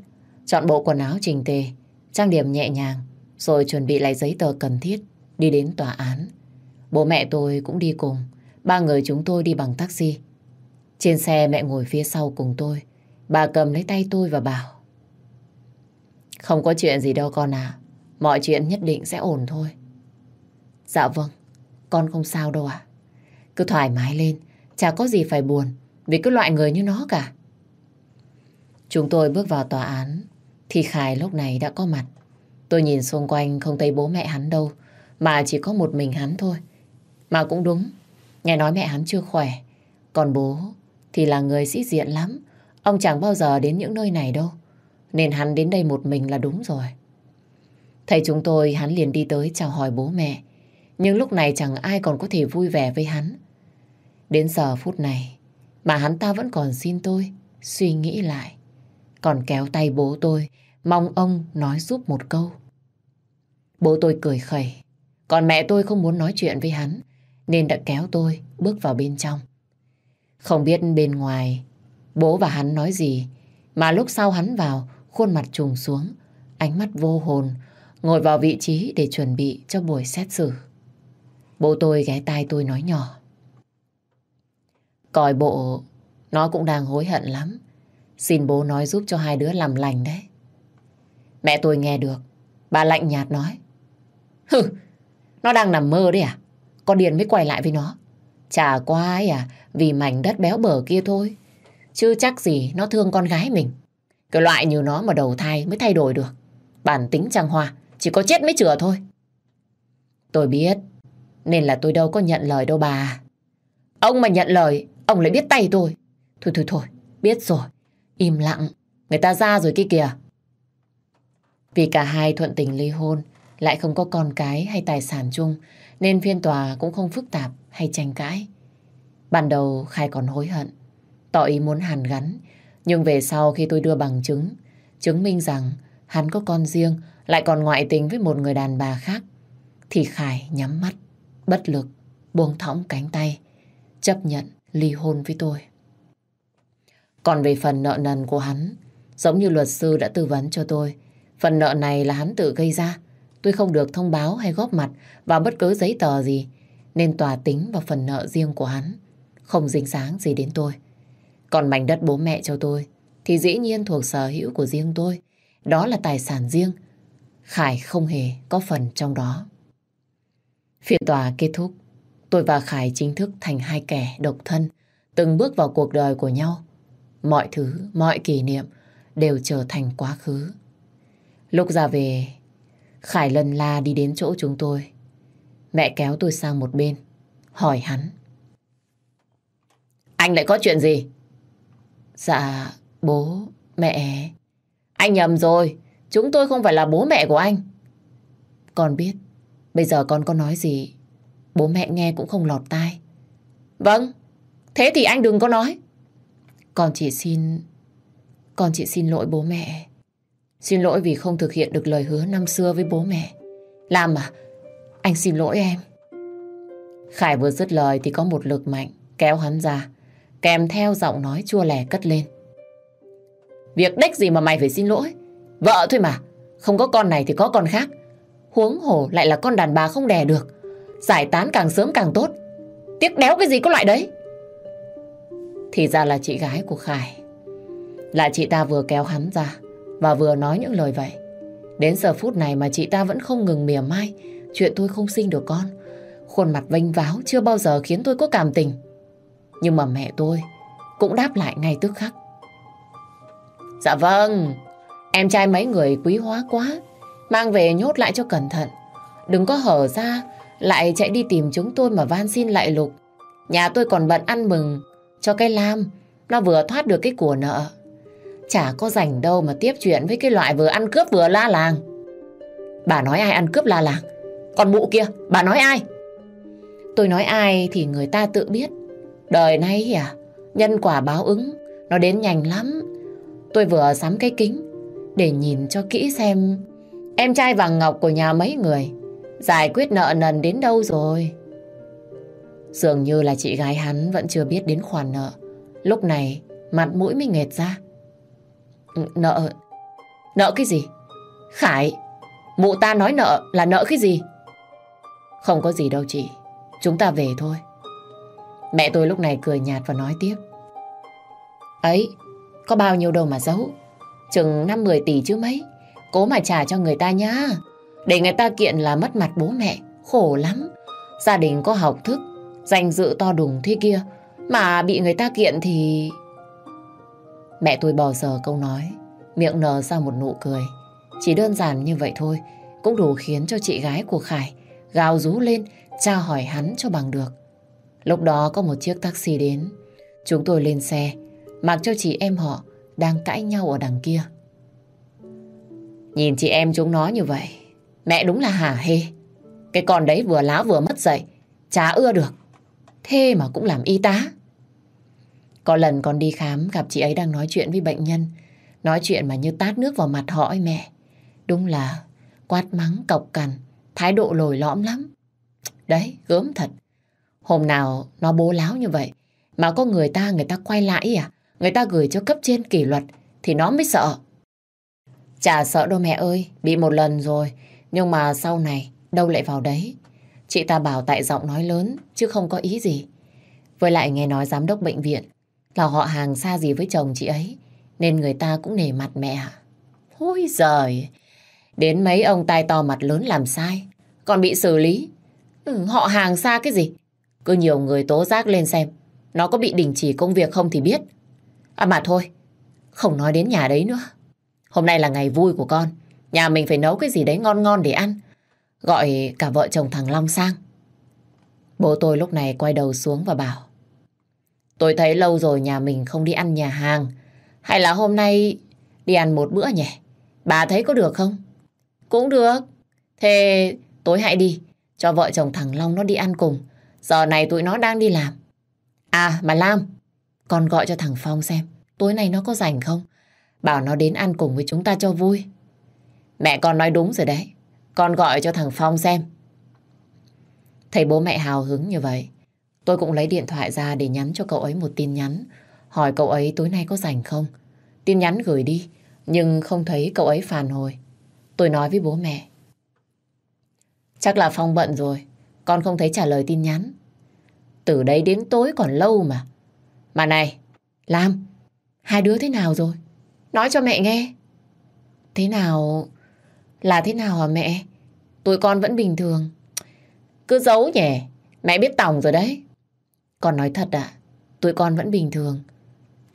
chọn bộ quần áo chỉnh tề, trang điểm nhẹ nhàng, rồi chuẩn bị lại giấy tờ cần thiết, đi đến tòa án. Bố mẹ tôi cũng đi cùng, ba người chúng tôi đi bằng taxi. Trên xe mẹ ngồi phía sau cùng tôi, bà cầm lấy tay tôi và bảo. Không có chuyện gì đâu con à, mọi chuyện nhất định sẽ ổn thôi. Dạ vâng, con không sao đâu ạ. Cứ thoải mái lên, chả có gì phải buồn vì cái loại người như nó cả. Chúng tôi bước vào tòa án thì Khải lúc này đã có mặt. Tôi nhìn xung quanh không thấy bố mẹ hắn đâu mà chỉ có một mình hắn thôi. Mà cũng đúng, nghe nói mẹ hắn chưa khỏe. Còn bố thì là người sĩ diện lắm. Ông chẳng bao giờ đến những nơi này đâu. Nên hắn đến đây một mình là đúng rồi. thấy chúng tôi hắn liền đi tới chào hỏi bố mẹ. Nhưng lúc này chẳng ai còn có thể vui vẻ với hắn. Đến giờ phút này mà hắn ta vẫn còn xin tôi suy nghĩ lại. Còn kéo tay bố tôi, mong ông nói giúp một câu. Bố tôi cười khẩy. Còn mẹ tôi không muốn nói chuyện với hắn, nên đã kéo tôi bước vào bên trong. Không biết bên ngoài, bố và hắn nói gì, mà lúc sau hắn vào, khuôn mặt trùng xuống, ánh mắt vô hồn, ngồi vào vị trí để chuẩn bị cho buổi xét xử. Bố tôi ghé tai tôi nói nhỏ. Coi bộ, nó cũng đang hối hận lắm. Xin bố nói giúp cho hai đứa làm lành đấy. Mẹ tôi nghe được. Bà lạnh nhạt nói. Hừ, nó đang nằm mơ đấy à? Con Điền mới quay lại với nó. Chả qua ấy à, vì mảnh đất béo bở kia thôi. Chứ chắc gì nó thương con gái mình. Cái loại như nó mà đầu thai mới thay đổi được. Bản tính trăng hoa, chỉ có chết mới chừa thôi. Tôi biết, nên là tôi đâu có nhận lời đâu bà. Ông mà nhận lời, ông lại biết tay tôi. Thôi thôi thôi, biết rồi. Im lặng, người ta ra rồi kia kìa. Vì cả hai thuận tình ly hôn, lại không có con cái hay tài sản chung, nên phiên tòa cũng không phức tạp hay tranh cãi. Ban đầu Khai còn hối hận, tỏ ý muốn hàn gắn, nhưng về sau khi tôi đưa bằng chứng, chứng minh rằng hắn có con riêng, lại còn ngoại tình với một người đàn bà khác, thì Khải nhắm mắt, bất lực, buông thõng cánh tay, chấp nhận ly hôn với tôi. Còn về phần nợ nần của hắn, giống như luật sư đã tư vấn cho tôi, phần nợ này là hắn tự gây ra. Tôi không được thông báo hay góp mặt vào bất cứ giấy tờ gì, nên tòa tính vào phần nợ riêng của hắn, không dính sáng gì đến tôi. Còn mảnh đất bố mẹ cho tôi, thì dĩ nhiên thuộc sở hữu của riêng tôi. Đó là tài sản riêng. Khải không hề có phần trong đó. Phiên tòa kết thúc, tôi và Khải chính thức thành hai kẻ độc thân, từng bước vào cuộc đời của nhau. Mọi thứ, mọi kỷ niệm đều trở thành quá khứ. Lúc ra về, Khải lần la đi đến chỗ chúng tôi. Mẹ kéo tôi sang một bên, hỏi hắn. Anh lại có chuyện gì? Dạ, bố, mẹ... Anh nhầm rồi, chúng tôi không phải là bố mẹ của anh. Con biết, bây giờ con có nói gì, bố mẹ nghe cũng không lọt tai. Vâng, thế thì anh đừng có nói. Con chỉ xin... Con chỉ xin lỗi bố mẹ. Xin lỗi vì không thực hiện được lời hứa năm xưa với bố mẹ. Làm à? Anh xin lỗi em. Khải vừa dứt lời thì có một lực mạnh kéo hắn ra, kèm theo giọng nói chua lè cất lên. Việc đếch gì mà mày phải xin lỗi. Vợ thôi mà, không có con này thì có con khác. Huống hổ lại là con đàn bà không đẻ được. Giải tán càng sớm càng tốt. Tiếc đéo cái gì có loại đấy. Thì ra là chị gái của Khải. Là chị ta vừa kéo hắn ra và vừa nói những lời vậy. Đến giờ phút này mà chị ta vẫn không ngừng mỉa mai chuyện tôi không sinh được con. Khuôn mặt vênh váo chưa bao giờ khiến tôi có cảm tình. Nhưng mà mẹ tôi cũng đáp lại ngay tức khắc. Dạ vâng, em trai mấy người quý hóa quá. Mang về nhốt lại cho cẩn thận. Đừng có hở ra, lại chạy đi tìm chúng tôi mà van xin lại lục. Nhà tôi còn bận ăn mừng cho cái Lam, nó vừa thoát được cái của nợ. Chả có rảnh đâu mà tiếp chuyện với cái loại vừa ăn cướp vừa la làng. Bà nói ai ăn cướp la làng? Còn mụ kia, bà nói ai? Tôi nói ai thì người ta tự biết. Đời nay à, nhân quả báo ứng, nó đến nhanh lắm. Tôi vừa sắm cái kính để nhìn cho kỹ xem em trai vàng ngọc của nhà mấy người giải quyết nợ nần đến đâu rồi. Dường như là chị gái hắn vẫn chưa biết đến khoản nợ. Lúc này mặt mũi mới nghệt ra. Nợ... Nợ cái gì? Khải, mụ ta nói nợ là nợ cái gì? Không có gì đâu chị. Chúng ta về thôi. Mẹ tôi lúc này cười nhạt và nói tiếp. Ấy, có bao nhiêu đâu mà giấu. Chừng 5-10 tỷ chứ mấy. Cố mà trả cho người ta nhá. Để người ta kiện là mất mặt bố mẹ. Khổ lắm. Gia đình có học thức, danh dự to đùng thế kia. Mà bị người ta kiện thì... Mẹ tôi bỏ giờ câu nói, miệng nở ra một nụ cười. Chỉ đơn giản như vậy thôi, cũng đủ khiến cho chị gái của Khải gào rú lên, tra hỏi hắn cho bằng được. Lúc đó có một chiếc taxi đến. Chúng tôi lên xe, mặc cho chị em họ đang cãi nhau ở đằng kia. Nhìn chị em chúng nó như vậy, mẹ đúng là hả hê. Cái con đấy vừa láo vừa mất dậy, chả ưa được. Thế mà cũng làm y tá. Có lần con đi khám gặp chị ấy đang nói chuyện với bệnh nhân. Nói chuyện mà như tát nước vào mặt họ ấy mẹ. Đúng là quát mắng cọc cằn, thái độ lồi lõm lắm. Đấy, gớm thật. Hôm nào nó bố láo như vậy, mà có người ta người ta quay lại à? Người ta gửi cho cấp trên kỷ luật thì nó mới sợ. Chả sợ đâu mẹ ơi, bị một lần rồi. Nhưng mà sau này đâu lại vào đấy. Chị ta bảo tại giọng nói lớn chứ không có ý gì. Với lại nghe nói giám đốc bệnh viện là họ hàng xa gì với chồng chị ấy. Nên người ta cũng nể mặt mẹ. Ôi giời, đến mấy ông tai to mặt lớn làm sai. Còn bị xử lý. Ừ, họ hàng xa cái gì? Cứ nhiều người tố giác lên xem. Nó có bị đình chỉ công việc không thì biết. À mà thôi, không nói đến nhà đấy nữa. Hôm nay là ngày vui của con. Nhà mình phải nấu cái gì đấy ngon ngon để ăn. Gọi cả vợ chồng thằng Long sang. Bố tôi lúc này quay đầu xuống và bảo Tôi thấy lâu rồi nhà mình không đi ăn nhà hàng. Hay là hôm nay đi ăn một bữa nhỉ? Bà thấy có được không? Cũng được. Thế tối hãy đi. Cho vợ chồng thằng Long nó đi ăn cùng. Giờ này tụi nó đang đi làm. À mà Lam, con gọi cho thằng Phong xem. Tối nay nó có rảnh không? Bảo nó đến ăn cùng với chúng ta cho vui. Mẹ con nói đúng rồi đấy. Con gọi cho thằng Phong xem. Thấy bố mẹ hào hứng như vậy, tôi cũng lấy điện thoại ra để nhắn cho cậu ấy một tin nhắn. Hỏi cậu ấy tối nay có rảnh không? Tin nhắn gửi đi, nhưng không thấy cậu ấy phản hồi. Tôi nói với bố mẹ. Chắc là Phong bận rồi, con không thấy trả lời tin nhắn. Từ đây đến tối còn lâu mà. Mà này, Lam, hai đứa thế nào rồi? Nói cho mẹ nghe. Thế nào... Là thế nào hả mẹ? Tụi con vẫn bình thường. Cứ giấu nhỉ. Mẹ biết tòng rồi đấy. Con nói thật à? Tụi con vẫn bình thường.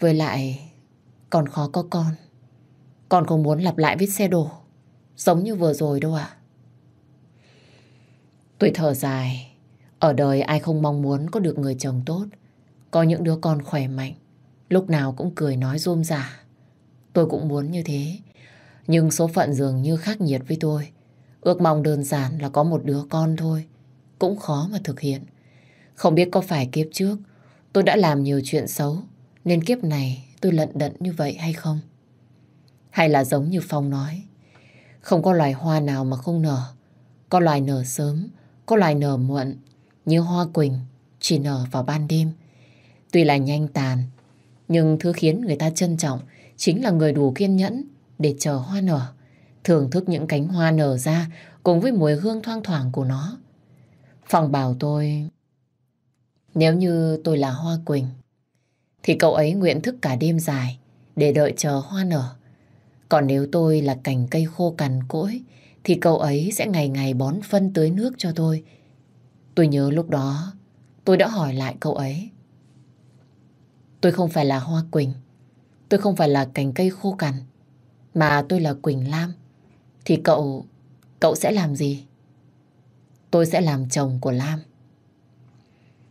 Với lại... Còn khó có con. Con không muốn lặp lại vết xe đổ. Giống như vừa rồi đâu à. Tôi thở dài. Ở đời ai không mong muốn có được người chồng tốt. Có những đứa con khỏe mạnh. Lúc nào cũng cười nói rôm rả. Tôi cũng muốn như thế. Nhưng số phận dường như khắc nghiệt với tôi. Ước mong đơn giản là có một đứa con thôi. Cũng khó mà thực hiện. Không biết có phải kiếp trước tôi đã làm nhiều chuyện xấu nên kiếp này tôi lận đận như vậy hay không? Hay là giống như Phong nói không có loài hoa nào mà không nở. Có loài nở sớm, có loài nở muộn. Như hoa quỳnh chỉ nở vào ban đêm. Tuy là nhanh tàn, nhưng thứ khiến người ta trân trọng chính là người đủ kiên nhẫn để chờ hoa nở, thưởng thức những cánh hoa nở ra cùng với mùi hương thoang thoảng của nó. Phòng bảo tôi, nếu như tôi là hoa quỳnh, thì cậu ấy nguyện thức cả đêm dài để đợi chờ hoa nở. Còn nếu tôi là cành cây khô cằn cỗi, thì cậu ấy sẽ ngày ngày bón phân tưới nước cho tôi. Tôi nhớ lúc đó, tôi đã hỏi lại cậu ấy. Tôi không phải là hoa quỳnh, tôi không phải là cành cây khô cằn, mà tôi là Quỳnh Lam, thì cậu, cậu sẽ làm gì? Tôi sẽ làm chồng của Lam.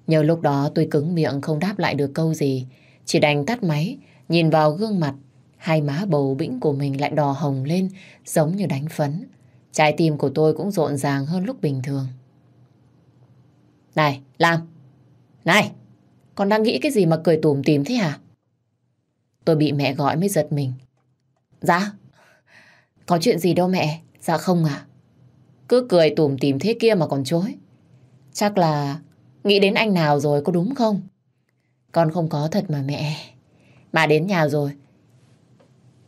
Nhờ lúc đó tôi cứng miệng không đáp lại được câu gì, chỉ đành tắt máy, nhìn vào gương mặt, hai má bầu bĩnh của mình lại đỏ hồng lên giống như đánh phấn. Trái tim của tôi cũng rộn ràng hơn lúc bình thường. Này, Lam! Này! Con đang nghĩ cái gì mà cười tủm tìm thế hả? Tôi bị mẹ gọi mới giật mình. Dạ. Có chuyện gì đâu mẹ. Dạ không à. Cứ cười tủm tìm thế kia mà còn chối. Chắc là nghĩ đến anh nào rồi có đúng không? Con không có thật mà mẹ. bà đến nhà rồi.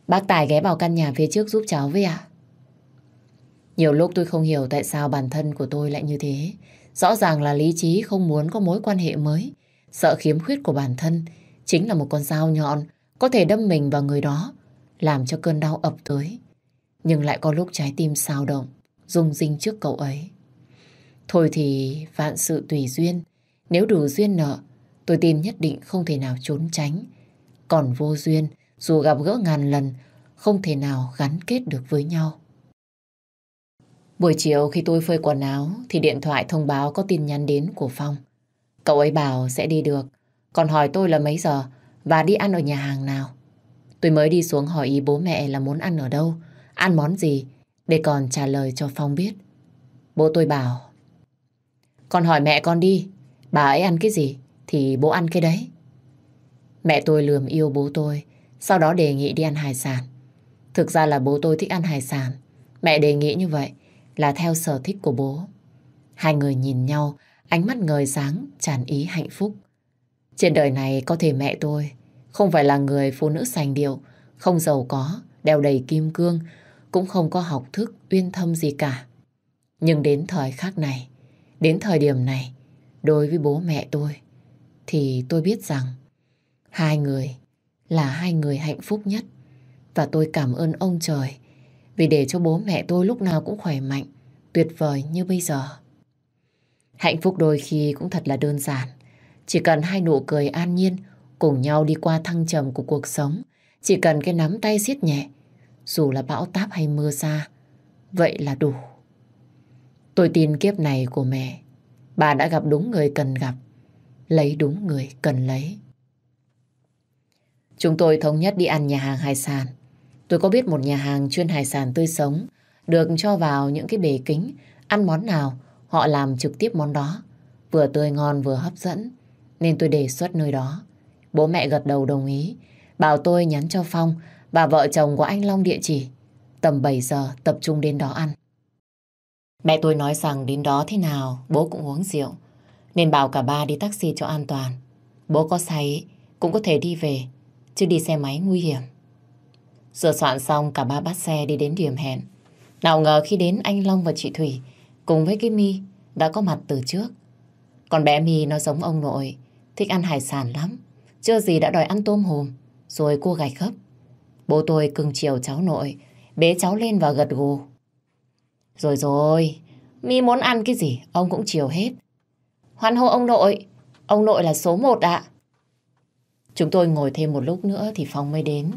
Bác Tài ghé vào căn nhà phía trước giúp cháu với ạ. Nhiều lúc tôi không hiểu tại sao bản thân của tôi lại như thế. Rõ ràng là lý trí không muốn có mối quan hệ mới. Sợ khiếm khuyết của bản thân chính là một con dao nhọn có thể đâm mình vào người đó, làm cho cơn đau ập tới. Nhưng lại có lúc trái tim sao động, rung rinh trước cậu ấy. Thôi thì vạn sự tùy duyên, nếu đủ duyên nợ, tôi tin nhất định không thể nào trốn tránh. Còn vô duyên, dù gặp gỡ ngàn lần, không thể nào gắn kết được với nhau. Buổi chiều khi tôi phơi quần áo thì điện thoại thông báo có tin nhắn đến của Phong. Cậu ấy bảo sẽ đi được, còn hỏi tôi là mấy giờ và đi ăn ở nhà hàng nào. Tôi mới đi xuống hỏi ý bố mẹ là muốn ăn ở đâu, ăn món gì, để còn trả lời cho Phong biết. Bố tôi bảo, con hỏi mẹ con đi, bà ấy ăn cái gì, thì bố ăn cái đấy. Mẹ tôi lườm yêu bố tôi, sau đó đề nghị đi ăn hải sản. Thực ra là bố tôi thích ăn hải sản. Mẹ đề nghị như vậy là theo sở thích của bố. Hai người nhìn nhau, ánh mắt ngời sáng, tràn ý hạnh phúc. Trên đời này có thể mẹ tôi không phải là người phụ nữ sành điệu, không giàu có, đeo đầy kim cương, cũng không có học thức, uyên thâm gì cả. Nhưng đến thời khắc này, đến thời điểm này, đối với bố mẹ tôi, thì tôi biết rằng hai người là hai người hạnh phúc nhất. Và tôi cảm ơn ông trời vì để cho bố mẹ tôi lúc nào cũng khỏe mạnh, tuyệt vời như bây giờ. Hạnh phúc đôi khi cũng thật là đơn giản. Chỉ cần hai nụ cười an nhiên cùng nhau đi qua thăng trầm của cuộc sống. Chỉ cần cái nắm tay siết nhẹ, dù là bão táp hay mưa xa, vậy là đủ. Tôi tin kiếp này của mẹ, bà đã gặp đúng người cần gặp, lấy đúng người cần lấy. Chúng tôi thống nhất đi ăn nhà hàng hải sản. Tôi có biết một nhà hàng chuyên hải sản tươi sống, được cho vào những cái bể kính, ăn món nào họ làm trực tiếp món đó. Vừa tươi ngon vừa hấp dẫn, nên tôi đề xuất nơi đó. Bố mẹ gật đầu đồng ý, bảo tôi nhắn cho Phong và vợ chồng của anh Long địa chỉ. Tầm 7 giờ tập trung đến đó ăn. Mẹ tôi nói rằng đến đó thế nào bố cũng uống rượu, nên bảo cả ba đi taxi cho an toàn. Bố có say cũng có thể đi về, chứ đi xe máy nguy hiểm. Sửa soạn xong cả ba bắt xe đi đến điểm hẹn. Nào ngờ khi đến anh Long và chị Thủy cùng với cái mi đã có mặt từ trước. Còn bé mi nó giống ông nội, thích ăn hải sản lắm. Chưa gì đã đòi ăn tôm hùm, rồi cua gạch khớp. Bố tôi cưng chiều cháu nội, bế cháu lên và gật gù. Rồi rồi, mi muốn ăn cái gì, ông cũng chiều hết. Hoan hô ông nội, ông nội là số một ạ. Chúng tôi ngồi thêm một lúc nữa thì Phong mới đến.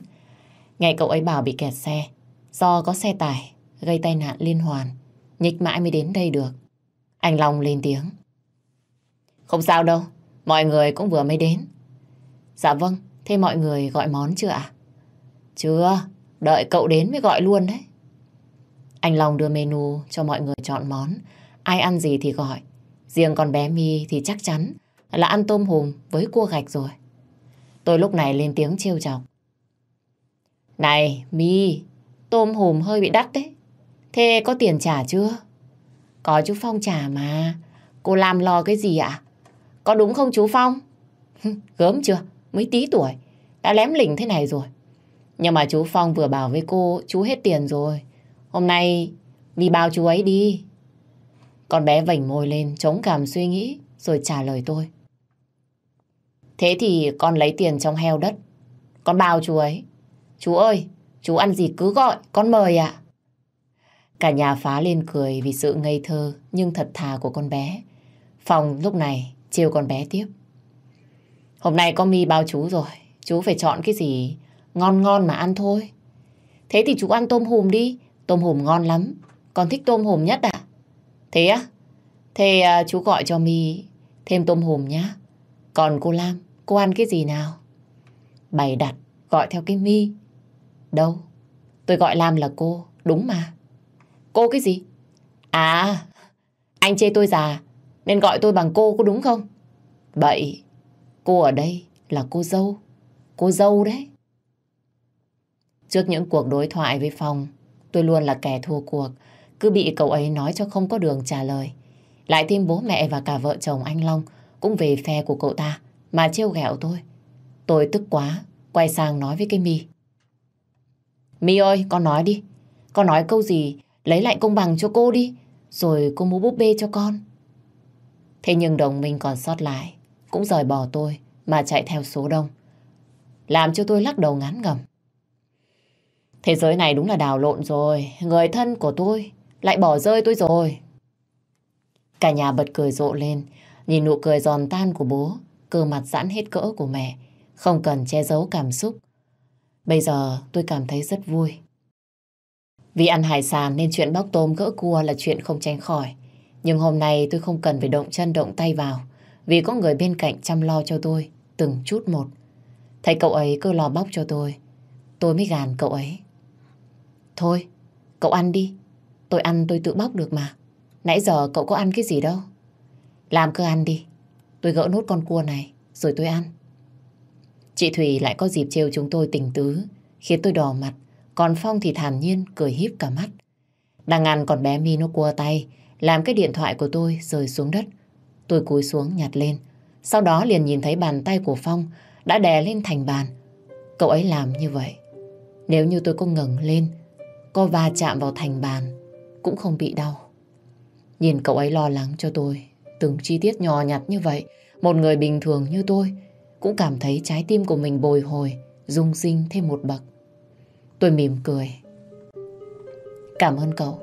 Ngày cậu ấy bảo bị kẹt xe, do có xe tải gây tai nạn liên hoàn, nhích mãi mới đến đây được. Anh Long lên tiếng. Không sao đâu, mọi người cũng vừa mới đến. Dạ vâng, thế mọi người gọi món chưa ạ? Chưa, đợi cậu đến mới gọi luôn đấy. Anh Long đưa menu cho mọi người chọn món. Ai ăn gì thì gọi. Riêng con bé My thì chắc chắn là ăn tôm hùm với cua gạch rồi. Tôi lúc này lên tiếng trêu chọc. Này, My, tôm hùm hơi bị đắt đấy. Thế có tiền trả chưa? Có chú Phong trả mà. Cô làm lo cái gì ạ? Có đúng không chú Phong? Gớm chưa? Mấy tí tuổi. Đã lém lỉnh thế này rồi. Nhưng mà chú Phong vừa bảo với cô chú hết tiền rồi. Hôm nay vì bao chú ấy đi. Con bé vảnh môi lên chống cảm suy nghĩ rồi trả lời tôi. Thế thì con lấy tiền trong heo đất. Con bao chú ấy. Chú ơi, chú ăn gì cứ gọi, con mời ạ. Cả nhà phá lên cười vì sự ngây thơ nhưng thật thà của con bé. Phòng lúc này trêu con bé tiếp. Hôm nay có mi bao chú rồi, chú phải chọn cái gì ngon ngon mà ăn thôi. Thế thì chú ăn tôm hùm đi, tôm hùm ngon lắm. Con thích tôm hùm nhất à? Thế á? Thế à, chú gọi cho mi thêm tôm hùm nhá. Còn cô Lam, cô ăn cái gì nào? Bày đặt, gọi theo cái mi. Đâu? Tôi gọi Lam là cô, đúng mà. Cô cái gì? À, anh chê tôi già, nên gọi tôi bằng cô có đúng không? Bậy, cô ở đây là cô dâu. Cô dâu đấy. Trước những cuộc đối thoại với Phong, tôi luôn là kẻ thua cuộc, cứ bị cậu ấy nói cho không có đường trả lời. Lại thêm bố mẹ và cả vợ chồng anh Long cũng về phe của cậu ta mà trêu ghẹo tôi. Tôi tức quá, quay sang nói với cái mi. Mi ơi, con nói đi. Con nói câu gì, lấy lại công bằng cho cô đi, rồi cô mua búp bê cho con. Thế nhưng đồng minh còn sót lại, cũng rời bỏ tôi mà chạy theo số đông. Làm cho tôi lắc đầu ngán ngầm. Thế giới này đúng là đào lộn rồi, người thân của tôi lại bỏ rơi tôi rồi. Cả nhà bật cười rộ lên, nhìn nụ cười giòn tan của bố, cơ mặt giãn hết cỡ của mẹ, không cần che giấu cảm xúc. Bây giờ tôi cảm thấy rất vui. Vì ăn hải sản nên chuyện bóc tôm gỡ cua là chuyện không tránh khỏi. Nhưng hôm nay tôi không cần phải động chân động tay vào, vì có người bên cạnh chăm lo cho tôi, từng chút một. Thấy cậu ấy cứ lo bóc cho tôi, tôi mới gàn cậu ấy. Thôi, cậu ăn đi. Tôi ăn tôi tự bóc được mà. Nãy giờ cậu có ăn cái gì đâu. Làm cứ ăn đi. Tôi gỡ nốt con cua này, rồi tôi ăn. Chị Thủy lại có dịp trêu chúng tôi tình tứ, khiến tôi đỏ mặt. Còn Phong thì thản nhiên, cười híp cả mắt. Đang ăn còn bé Mi nó cua tay, làm cái điện thoại của tôi rơi xuống đất. Tôi cúi xuống nhặt lên. Sau đó liền nhìn thấy bàn tay của Phong đã đè lên thành bàn. Cậu ấy làm như vậy. Nếu như tôi có ngẩng lên, có va chạm vào thành bàn, cũng không bị đau. Nhìn cậu ấy lo lắng cho tôi, từng chi tiết nhỏ nhặt như vậy, một người bình thường như tôi cũng cảm thấy trái tim của mình bồi hồi, rung sinh thêm một bậc. Tôi mỉm cười. Cảm ơn cậu.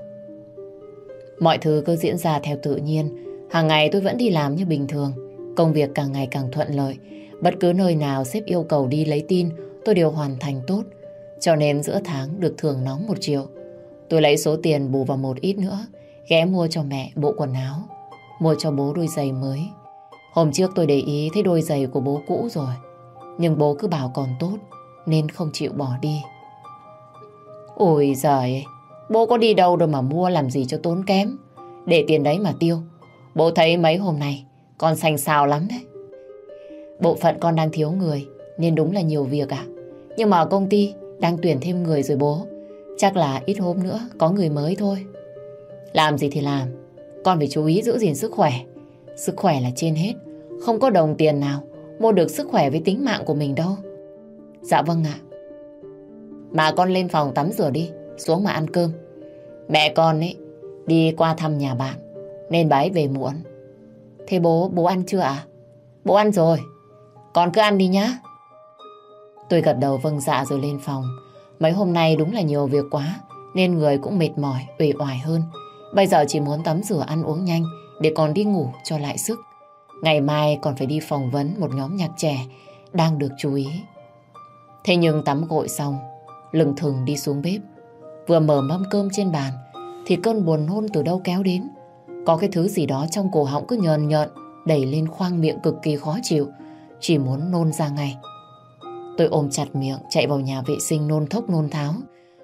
Mọi thứ cứ diễn ra theo tự nhiên. Hàng ngày tôi vẫn đi làm như bình thường. Công việc càng ngày càng thuận lợi. Bất cứ nơi nào sếp yêu cầu đi lấy tin, tôi đều hoàn thành tốt. Cho nên giữa tháng được thưởng nóng một triệu. Tôi lấy số tiền bù vào một ít nữa, ghé mua cho mẹ bộ quần áo, mua cho bố đôi giày mới. Hôm trước tôi để ý thấy đôi giày của bố cũ rồi, nhưng bố cứ bảo còn tốt, nên không chịu bỏ đi. Ôi giời, bố có đi đâu đâu mà mua làm gì cho tốn kém. Để tiền đấy mà tiêu. Bố thấy mấy hôm nay con xanh xao lắm đấy. Bộ phận con đang thiếu người nên đúng là nhiều việc ạ. Nhưng mà công ty đang tuyển thêm người rồi bố. Chắc là ít hôm nữa có người mới thôi. Làm gì thì làm. Con phải chú ý giữ gìn sức khỏe. Sức khỏe là trên hết. Không có đồng tiền nào mua được sức khỏe với tính mạng của mình đâu. Dạ vâng ạ. Mà con lên phòng tắm rửa đi, xuống mà ăn cơm. Mẹ con ấy đi qua thăm nhà bạn, nên bái về muộn. Thế bố, bố ăn chưa ạ? À? Bố ăn rồi. Con cứ ăn đi nhá. Tôi gật đầu vâng dạ rồi lên phòng. Mấy hôm nay đúng là nhiều việc quá, nên người cũng mệt mỏi, uể oải hơn. Bây giờ chỉ muốn tắm rửa ăn uống nhanh để còn đi ngủ cho lại sức. Ngày mai còn phải đi phỏng vấn một nhóm nhạc trẻ đang được chú ý. Thế nhưng tắm gội xong, lừng thừng đi xuống bếp. Vừa mở mâm cơm trên bàn, thì cơn buồn nôn từ đâu kéo đến. Có cái thứ gì đó trong cổ họng cứ nhờn nhợn, đẩy lên khoang miệng cực kỳ khó chịu, chỉ muốn nôn ra ngay. Tôi ôm chặt miệng, chạy vào nhà vệ sinh nôn thốc nôn tháo,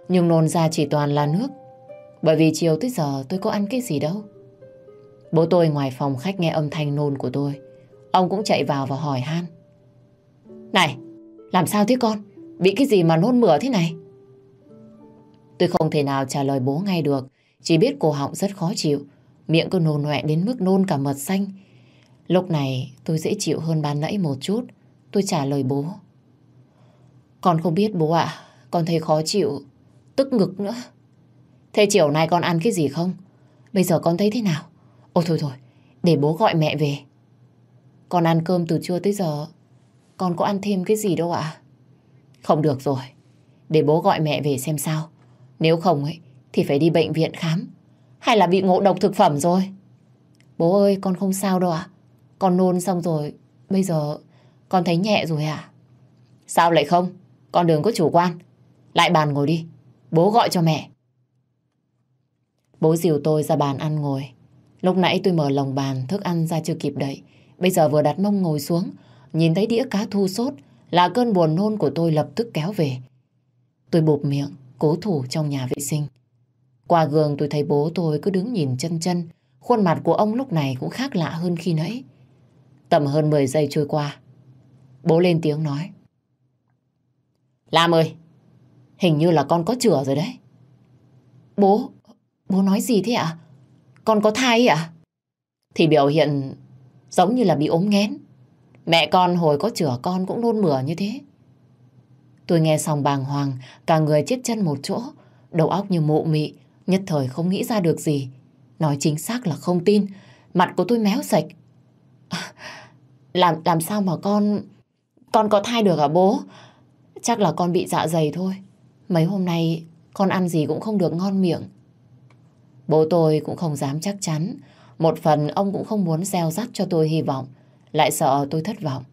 nhưng nôn ra chỉ toàn là nước. Bởi vì chiều tới giờ tôi có ăn cái gì đâu. Bố tôi ngoài phòng khách nghe âm thanh nôn của tôi. Ông cũng chạy vào và hỏi han. Này, làm sao thế con? Bị cái gì mà nôn mửa thế này? Tôi không thể nào trả lời bố ngay được. Chỉ biết cổ họng rất khó chịu. Miệng cứ nôn nọe đến mức nôn cả mật xanh. Lúc này tôi dễ chịu hơn ban nãy một chút. Tôi trả lời bố. Con không biết bố ạ. Con thấy khó chịu. Tức ngực nữa. Thế chiều nay con ăn cái gì không? Bây giờ con thấy thế nào? Ôi thôi thôi, để bố gọi mẹ về. Con ăn cơm từ trưa tới giờ. Con có ăn thêm cái gì đâu ạ? Không được rồi. Để bố gọi mẹ về xem sao. Nếu không ấy, thì phải đi bệnh viện khám. Hay là bị ngộ độc thực phẩm rồi? Bố ơi, con không sao đâu ạ. Con nôn xong rồi, bây giờ con thấy nhẹ rồi ạ. Sao lại không? Con đừng có chủ quan. Lại bàn ngồi đi. Bố gọi cho mẹ. Bố dìu tôi ra bàn ăn ngồi. Lúc nãy tôi mở lồng bàn thức ăn ra chưa kịp đậy. Bây giờ vừa đặt mông ngồi xuống, nhìn thấy đĩa cá thu sốt là cơn buồn nôn của tôi lập tức kéo về. Tôi bụp miệng, cố thủ trong nhà vệ sinh. Qua gương tôi thấy bố tôi cứ đứng nhìn chân chân, khuôn mặt của ông lúc này cũng khác lạ hơn khi nãy. Tầm hơn 10 giây trôi qua, bố lên tiếng nói. Lam ơi, hình như là con có chữa rồi đấy. Bố, bố nói gì thế ạ? Con có thai ạ? Thì biểu hiện giống như là bị ốm nghén. Mẹ con hồi có chữa con cũng nôn mửa như thế. Tôi nghe xong bàng hoàng, cả người chết chân một chỗ, đầu óc như mụ mị, nhất thời không nghĩ ra được gì. Nói chính xác là không tin, mặt của tôi méo sạch. À, làm làm sao mà con... Con có thai được hả bố? Chắc là con bị dạ dày thôi. Mấy hôm nay con ăn gì cũng không được ngon miệng. Bố tôi cũng không dám chắc chắn. Một phần ông cũng không muốn gieo rắc cho tôi hy vọng. Lại sợ tôi thất vọng.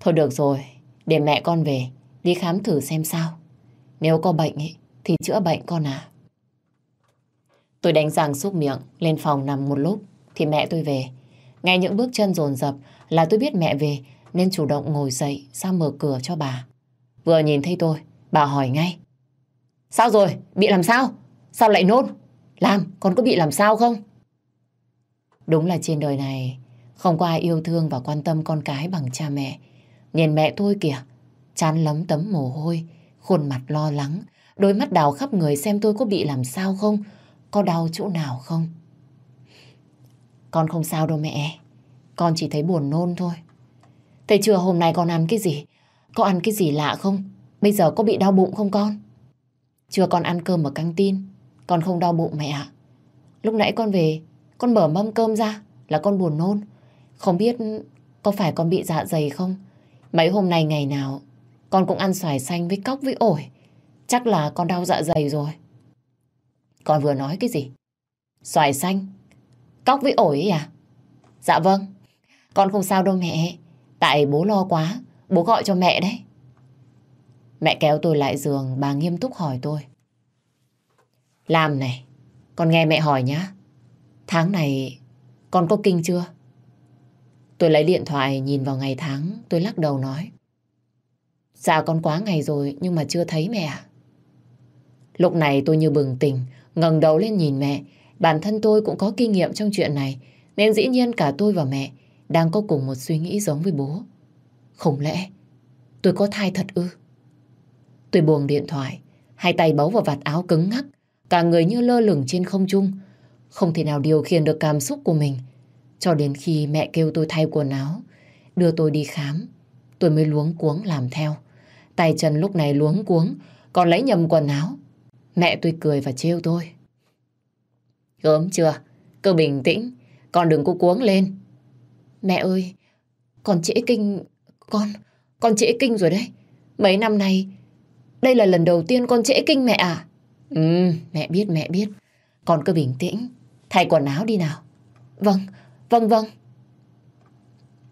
Thôi được rồi, để mẹ con về, đi khám thử xem sao. Nếu có bệnh ấy, thì chữa bệnh con à. Tôi đánh răng xúc miệng, lên phòng nằm một lúc, thì mẹ tôi về. Nghe những bước chân rồn rập là tôi biết mẹ về, nên chủ động ngồi dậy ra mở cửa cho bà. Vừa nhìn thấy tôi, Bà hỏi ngay. Sao rồi? Bị làm sao? Sao lại nôn? Lam, con có bị làm sao không? Đúng là trên đời này không có ai yêu thương và quan tâm con cái bằng cha mẹ. Nhìn mẹ tôi kìa, chán lấm tấm mồ hôi, khuôn mặt lo lắng, đôi mắt đào khắp người xem tôi có bị làm sao không, có đau chỗ nào không. Con không sao đâu mẹ, con chỉ thấy buồn nôn thôi. Thế trưa hôm nay con ăn cái gì? Có ăn cái gì lạ không? Bây giờ có bị đau bụng không con? Chưa con ăn cơm ở căng tin, con không đau bụng mẹ ạ. Lúc nãy con về, con mở mâm cơm ra là con buồn nôn. Không biết có phải con bị dạ dày không? Mấy hôm nay ngày nào con cũng ăn xoài xanh với cóc với ổi. Chắc là con đau dạ dày rồi. Con vừa nói cái gì? Xoài xanh? Cóc với ổi ấy à? Dạ vâng. Con không sao đâu mẹ. Tại bố lo quá. Bố gọi cho mẹ đấy. Mẹ kéo tôi lại giường, bà nghiêm túc hỏi tôi. Làm này, con nghe mẹ hỏi nhá. Tháng này con có kinh chưa? Tôi lấy điện thoại nhìn vào ngày tháng, tôi lắc đầu nói. Dạ con quá ngày rồi nhưng mà chưa thấy mẹ Lúc này tôi như bừng tỉnh, ngẩng đầu lên nhìn mẹ. Bản thân tôi cũng có kinh nghiệm trong chuyện này, nên dĩ nhiên cả tôi và mẹ đang có cùng một suy nghĩ giống với bố. Không lẽ tôi có thai thật ư? Tôi buồn điện thoại, hai tay bấu vào vạt áo cứng ngắc, cả người như lơ lửng trên không trung, không thể nào điều khiển được cảm xúc của mình. Cho đến khi mẹ kêu tôi thay quần áo, đưa tôi đi khám, tôi mới luống cuống làm theo. Tay chân lúc này luống cuống, còn lấy nhầm quần áo. Mẹ tôi cười và trêu tôi. Gớm chưa? Cứ bình tĩnh, con đừng có cuống lên. Mẹ ơi, con trễ kinh... Con, con trễ kinh rồi đấy. Mấy năm nay, đây là lần đầu tiên con trễ kinh mẹ à? Ừ, mẹ biết, mẹ biết. Con cứ bình tĩnh, thay quần áo đi nào. Vâng, vâng, vâng.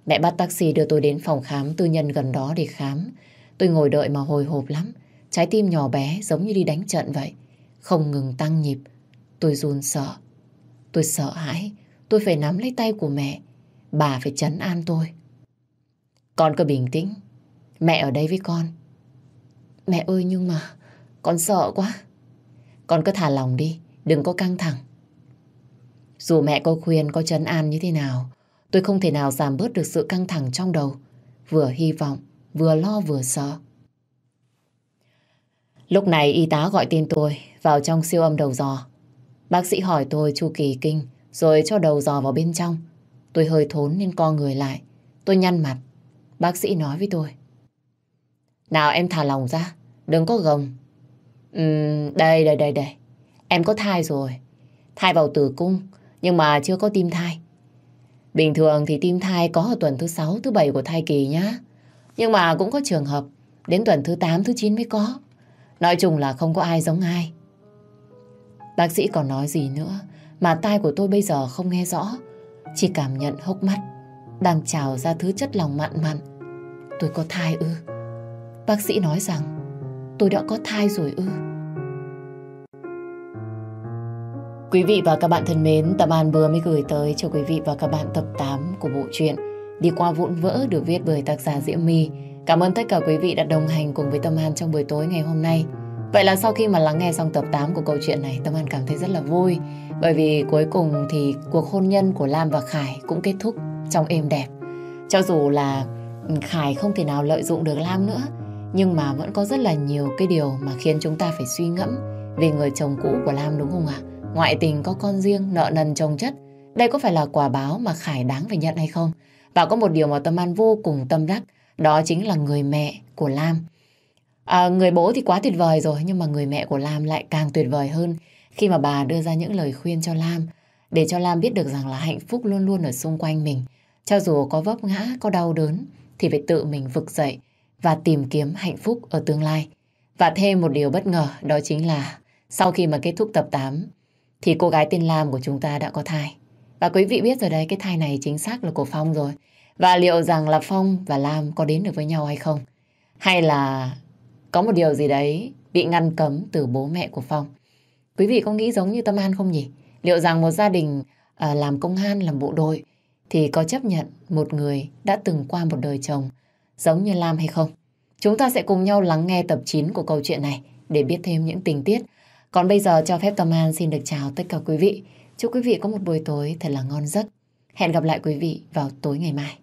Mẹ bắt taxi đưa tôi đến phòng khám tư nhân gần đó để khám. Tôi ngồi đợi mà hồi hộp lắm. Trái tim nhỏ bé giống như đi đánh trận vậy. Không ngừng tăng nhịp. Tôi run sợ. Tôi sợ hãi. Tôi phải nắm lấy tay của mẹ. Bà phải chấn an tôi. Con cứ bình tĩnh. Mẹ ở đây với con. Mẹ ơi nhưng mà con sợ quá. Con cứ thả lòng đi. Đừng có căng thẳng. Dù mẹ có khuyên, có chấn an như thế nào, tôi không thể nào giảm bớt được sự căng thẳng trong đầu. Vừa hy vọng, vừa lo vừa sợ. Lúc này y tá gọi tên tôi vào trong siêu âm đầu dò. Bác sĩ hỏi tôi chu kỳ kinh rồi cho đầu dò vào bên trong. Tôi hơi thốn nên co người lại. Tôi nhăn mặt. Bác sĩ nói với tôi. Nào em thả lòng ra, đừng có gồng. Uhm, đây, đây, đây, đây. Em có thai rồi. Thai vào tử cung, nhưng mà chưa có tim thai. Bình thường thì tim thai có ở tuần thứ 6, thứ 7 của thai kỳ nhá. Nhưng mà cũng có trường hợp đến tuần thứ 8, thứ 9 mới có. Nói chung là không có ai giống ai. Bác sĩ còn nói gì nữa mà tai của tôi bây giờ không nghe rõ. Chỉ cảm nhận hốc mắt đang trào ra thứ chất lòng mặn mặn. Tôi có thai ư? Bác sĩ nói rằng tôi đã có thai rồi ư? Quý vị và các bạn thân mến, Tâm An vừa mới gửi tới cho quý vị và các bạn tập 8 của bộ truyện Đi qua vụn vỡ được viết bởi tác giả Diễm My. Cảm ơn tất cả quý vị đã đồng hành cùng với Tâm An trong buổi tối ngày hôm nay. Vậy là sau khi mà lắng nghe xong tập 8 của câu chuyện này, Tâm An cảm thấy rất là vui. Bởi vì cuối cùng thì cuộc hôn nhân của Lam và Khải cũng kết thúc trong êm đẹp. Cho dù là Khải không thể nào lợi dụng được Lam nữa, nhưng mà vẫn có rất là nhiều cái điều mà khiến chúng ta phải suy ngẫm về người chồng cũ của Lam đúng không ạ? Ngoại tình có con riêng, nợ nần chồng chất. Đây có phải là quả báo mà Khải đáng phải nhận hay không? Và có một điều mà Tâm An vô cùng tâm đắc, đó chính là người mẹ của Lam. À, người bố thì quá tuyệt vời rồi, nhưng mà người mẹ của Lam lại càng tuyệt vời hơn khi mà bà đưa ra những lời khuyên cho Lam, để cho Lam biết được rằng là hạnh phúc luôn luôn ở xung quanh mình. Cho dù có vấp ngã, có đau đớn, thì phải tự mình vực dậy và tìm kiếm hạnh phúc ở tương lai. Và thêm một điều bất ngờ, đó chính là sau khi mà kết thúc tập 8, thì cô gái tên Lam của chúng ta đã có thai. Và quý vị biết rồi đấy, cái thai này chính xác là của Phong rồi. Và liệu rằng là Phong và Lam có đến được với nhau hay không? Hay là có một điều gì đấy bị ngăn cấm từ bố mẹ của Phong? Quý vị có nghĩ giống như Tâm An không nhỉ? Liệu rằng một gia đình à, làm công an, làm bộ đội thì có chấp nhận một người đã từng qua một đời chồng giống như Lam hay không? Chúng ta sẽ cùng nhau lắng nghe tập 9 của câu chuyện này để biết thêm những tình tiết. Còn bây giờ cho phép Tâm An xin được chào tất cả quý vị. Chúc quý vị có một buổi tối thật là ngon giấc. Hẹn gặp lại quý vị vào tối ngày mai.